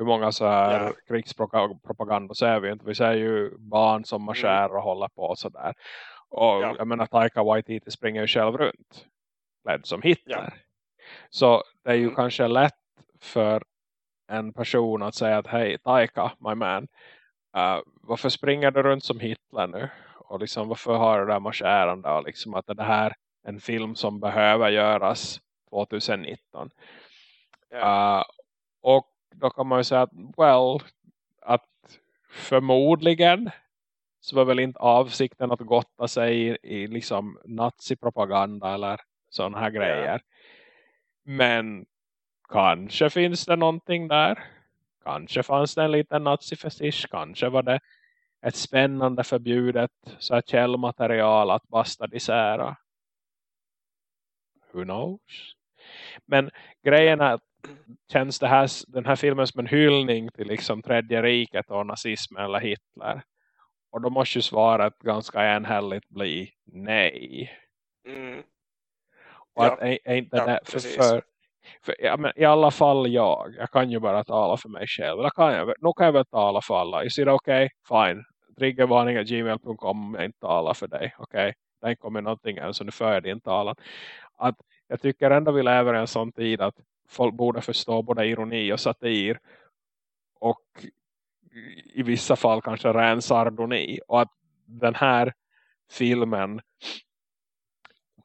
hur många så här ja. krigspropaganda ser vi inte. Vi ser ju barn som marscherar mm. och håller på och sådär. Och ja. jag menar Taika Waititi springer ju själv runt. Ledd som Hitler. Ja. Så det är ju mm. kanske lätt för en person att säga att hej Taika, my man. Uh, varför springer du runt som Hitler nu? Och liksom varför har du det där marscherande? Och liksom att det här är en film som behöver göras 2019. Ja. Uh, och då kan man ju säga att well, att förmodligen så var väl inte avsikten att gotta sig i, i liksom nazipropaganda eller sådana här grejer. Men kanske finns det någonting där. Kanske fanns det en liten nazifetisch. Kanske var det ett spännande förbjudet så här källmaterial att bastardisera. Who knows? Men grejen är att känns det här, den här filmen som en hyllning till liksom tredje riket och nazismen eller Hitler? Och då måste ju svaret ganska enhälligt bli nej. Mm. Ja. att är, inte ja, det, för, för, för ja, men i alla fall jag, jag kan ju bara tala för mig själv. Eller kan jag, nu kan jag väl tala för alla. Is it okay? Fine. Triggervarning gmail.com om jag inte talar för dig. Okej. Okay? Det kommer någonting än så nu för jag din talan. Att jag tycker ändå vi lever i en sån tid att folk borde förstå både ironi och satir och i vissa fall kanske ren sardoni och att den här filmen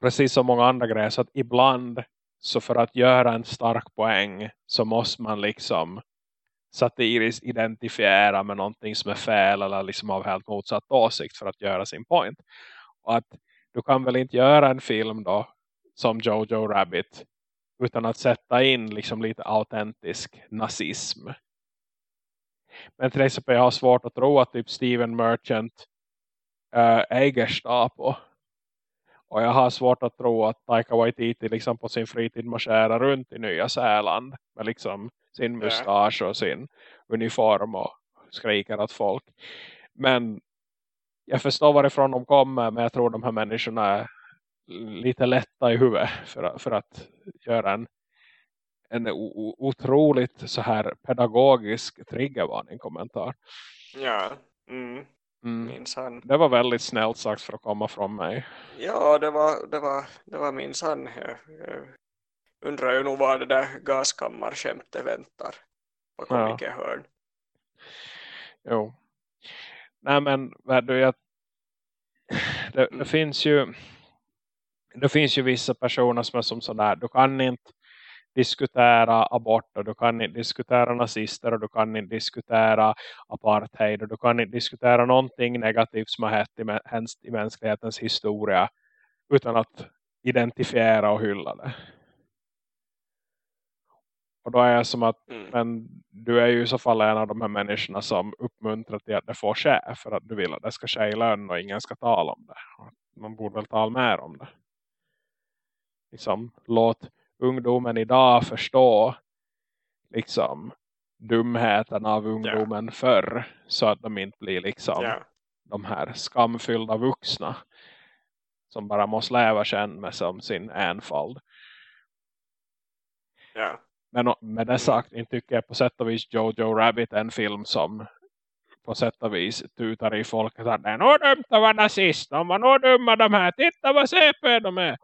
precis som många andra grejer så att ibland så för att göra en stark poäng så måste man liksom satiriskt identifiera med någonting som är fel eller liksom av helt motsatt åsikt för att göra sin point. Och att du kan väl inte göra en film då som Jojo Rabbit utan att sätta in liksom lite autentisk nazism. Men till exempel jag har svårt att tro att typ Steven Merchant äh, äger Stapo. Och jag har svårt att tro att Taika Waititi liksom på sin fritid marscherar runt i Nya Säland med liksom sin mustasch och sin uniform och skriker att folk. Men jag förstår varifrån de kommer men jag tror de här människorna är lite lätta i huvudet för, för att göra en, en otroligt så här pedagogisk triggervarning kommentar. Ja, mm. Mm. Det var väldigt snällt sagt för att komma från mig. Ja, det var, det var, det var minsann. Jag, jag undrar ju nog vad det där gaskammarskämtet väntar. Bakom ja. vilket hörn. Jo. Nej men, du, jag, det, det, finns ju det finns ju vissa personer som är som sådär, du kan inte diskutera abort och du kan inte diskutera nazister och du kan inte diskutera apartheid och du kan inte diskutera någonting negativt som har hänt i, i mänsklighetens historia utan att identifiera och hylla det. Och då är jag som att mm. men du är ju i så fall en av de här människorna som uppmuntrar till att det får ske för att du vill att det ska ske i lön och ingen ska tala om det. Man borde väl tala mer om det. Liksom, låt ungdomen idag förstå liksom dumheten av ungdomen yeah. förr så att de inte blir liksom yeah. de här skamfyllda vuxna som bara måste leva sen med som sin enfald. Yeah. Men med det sagt, inte tycker jag på sätt och vis Jojo Rabbit en film som på sätt och vis tutar i folket att det är nog dumt att vara nazist. De var nog dumma de här. Titta vad CP de är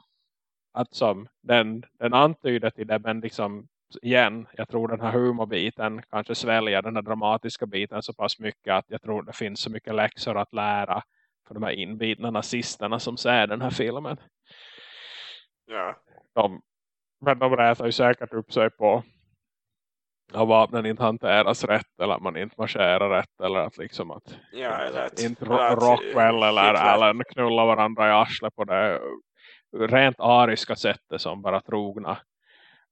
att som den, den antyder till det men liksom igen, jag tror den här humorbiten kanske sväljer den här dramatiska biten så pass mycket att jag tror det finns så mycket läxor att lära för de här inbitna nazisterna som ser den här filmen. Ja. De, men de rätar ju säkert upp sig på att vapnen inte hanteras rätt eller att man inte marscherar rätt eller att liksom att, ja, eller att inte Rockwell eller Allen knullar varandra i arslet på det rent ariska sättet som bara trogna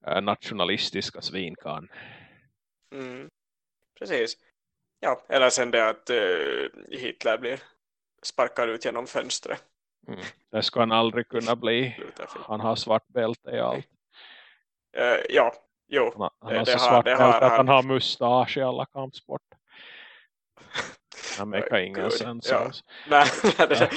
eh, nationalistiska svin kan. Mm. Precis. Ja, eller sen det att uh, Hitler blir sparkad ut genom fönstret. Mm. Det ska han aldrig kunna bli. Han har svart bälte i allt. Uh, ja, jo. Han, han har det, så det svart bälte att han har mustasch i alla kampsporter. Ja. Nej, det,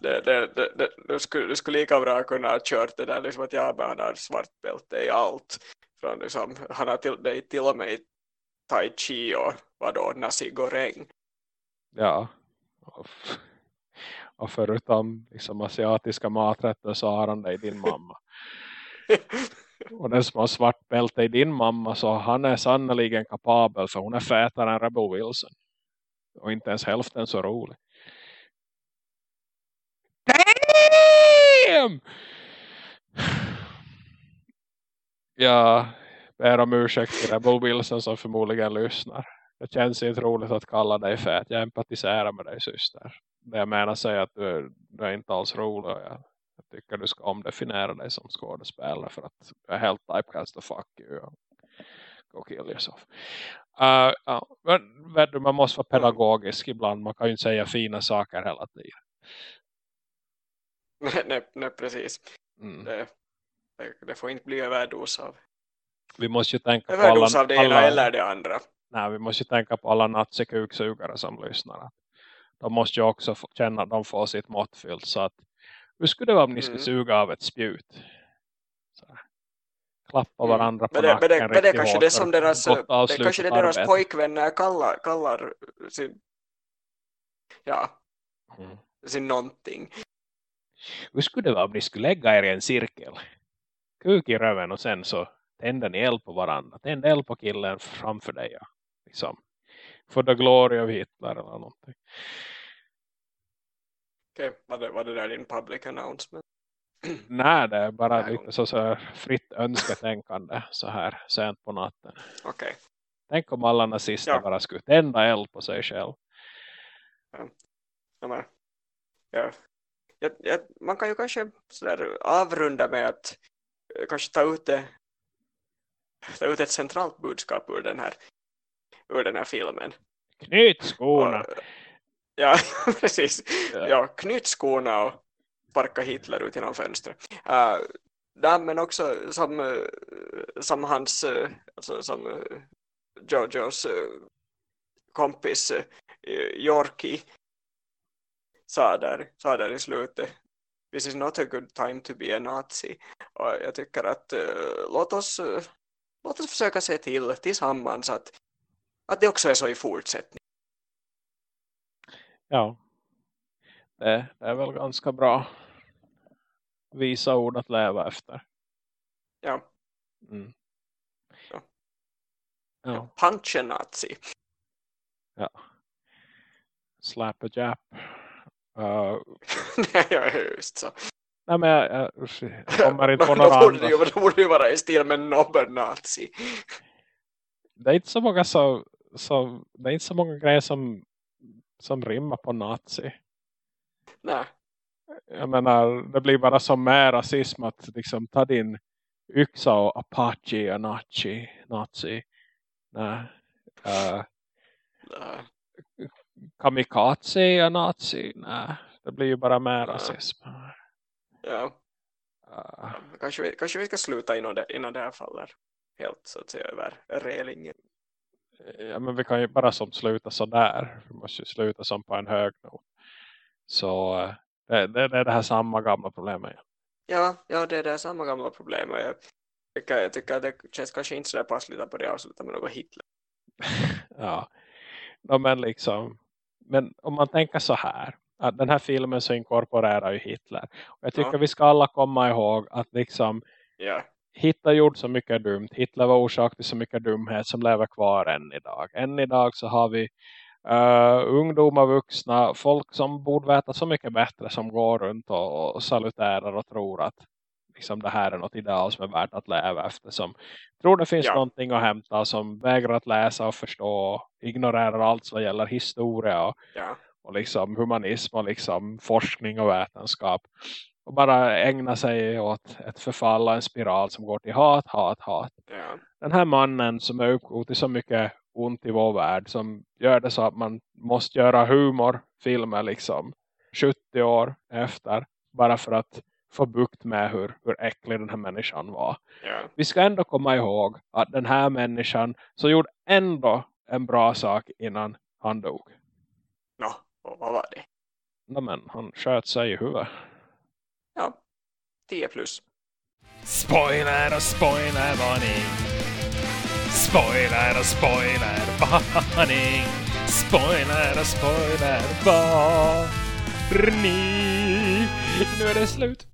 det, det, det, du, skulle, du skulle lika bra kunna ha kört det där liksom att jag han har svart bälte i allt. Från liksom, han har till, det till och med tai chi och vadå, nasi goreng. Ja. Och, och förutom liksom asiatiska maträtter så har han det i din mamma. och den som har svart bälte i din mamma så han är sannoliken kapabel för hon är fätare än Rebel Wilson. Och inte ens hälften så rolig. Damn! Ja, ber om ursäkt till Rebel Wilson som förmodligen lyssnar. Det känns inte roligt att kalla dig fet. Jag empatiserar med dig syster. Det jag menar säger att du, du är inte alls rolig. Jag, jag tycker du ska omdefiniera dig som skådespelare för att du är helt typecast och fuck you go kill yourself. Uh, men, du, man måste vara pedagogisk ibland. Man kan ju inte säga fina saker hela tiden. nej, nej, precis. Mm. Det, det, får inte bli överdos av vi måste ju tänka överdos på alla, av det ena alla, eller det andra. Nej, vi måste ju tänka på alla nazikuksugare som lyssnar. De måste ju också känna att de får sitt mått fyllt. Så att, hur skulle det vara om ni skulle mm. suga av ett spjut? Klappa mm. varandra på men det, nacken men det, men det är kanske det som deras, det kanske det deras pojkvänner kallar, kallar sin ja mm. sin någonting hur skulle det vara om ni skulle lägga er i en cirkel? Kuk i röven och sen så tänder ni eld på varandra. Tänd eld på killen framför dig ja. liksom. För the glory of Hitler eller någonting okej, okay, var, det, var det där din public announcement Nej, det är bara Nej, lite så, så fritt önsketänkande så här sent på natten. Okej. Okay. Tänk om alla nazister ja. bara skulle tända eld på sig själv. Ja. Men, ja. Ja, ja, man kan ju kanske sådär avrunda med att eh, kanske ta ut, det, ta ut ett centralt budskap ur den här, ur den här filmen. Knyt skorna! Och, ja, precis. Ja. ja, knyt skorna och sparka Hitler ut genom fönstret. Uh, där, men också som, eh, som hans, eh, alltså som eh, Jojos kompis Jorki Yorkie sa där, sa där i slutet This is not a good time to be a Nazi. Och jag tycker att uh, låt oss uh, låt oss försöka se till tillsammans att, att det också är så i fortsättning. Ja, det, det är väl ganska bra visa ord att leva efter. Ja. Mm. Ja. Ja. Punch en nazi. ja. Slap a jap. Uh, Nej, ja, just så. nej men jag, jag, jag kommer inte på Då några borde ju- då borde ju vara i stil med nobber-nazi. Det är inte så många så, så det är inte så många grejer som, som rimmar på nazi. Nej. Jag menar, det blir bara som mer rasism att liksom ta din yxa och apache och nazi. nazi. Nej. Uh, kamikaze och nazi. Nej, det blir ju bara mer rasism. Ja. Uh, Kanske vi, kanske vi ska sluta innan det, innan det här faller helt så att säga över relingen. ja, men vi kan ju bara som sluta så där. Vi måste ju sluta som på en hög not. Så eh, det, det, det är det här samma gamla problemet. Ja, ja det är det samma gamla problem. och Jag tycker, jag tycker att det känns kanske inte så passligt att börja avsluta med något Hitler. ja. No, men liksom men om man tänker så här att den här filmen så inkorporerar ju Hitler. Och jag tycker Ja. vi ska alla komma ihåg att liksom Ja, Hitler gjorde så mycket dumt. Hitler var orsak till så mycket dumhet som lever kvar än idag. Än idag så har vi uh, ungdomar, vuxna, folk som borde veta så mycket bättre som går runt och, och saluterar och tror att liksom, det här är något ideal som är värt att leva efter. Som tror det finns Ja. någonting att hämta som vägrar att läsa och förstå och ignorerar allt vad gäller historia och, ja, och liksom humanism och liksom forskning och vetenskap. Och bara ägna sig åt ett förfall och en spiral som går till hat, hat, hat. ja, Den här mannen som är upphov till så mycket ont i vår värld som gör det så att man måste göra humorfilmer liksom 70 år efter bara för att få bukt med hur, hur äcklig den här människan var. ja, Vi ska ändå komma ihåg att den här människan så gjorde ändå en bra sak innan han dog. Nå, och vad var det? No, men han sköt sig i huvudet. Ja, 10 plus. Spoiler och spoilervarning. Spoiler och spoilervarning. Spoiler och spoilervarning. Nu är det slut.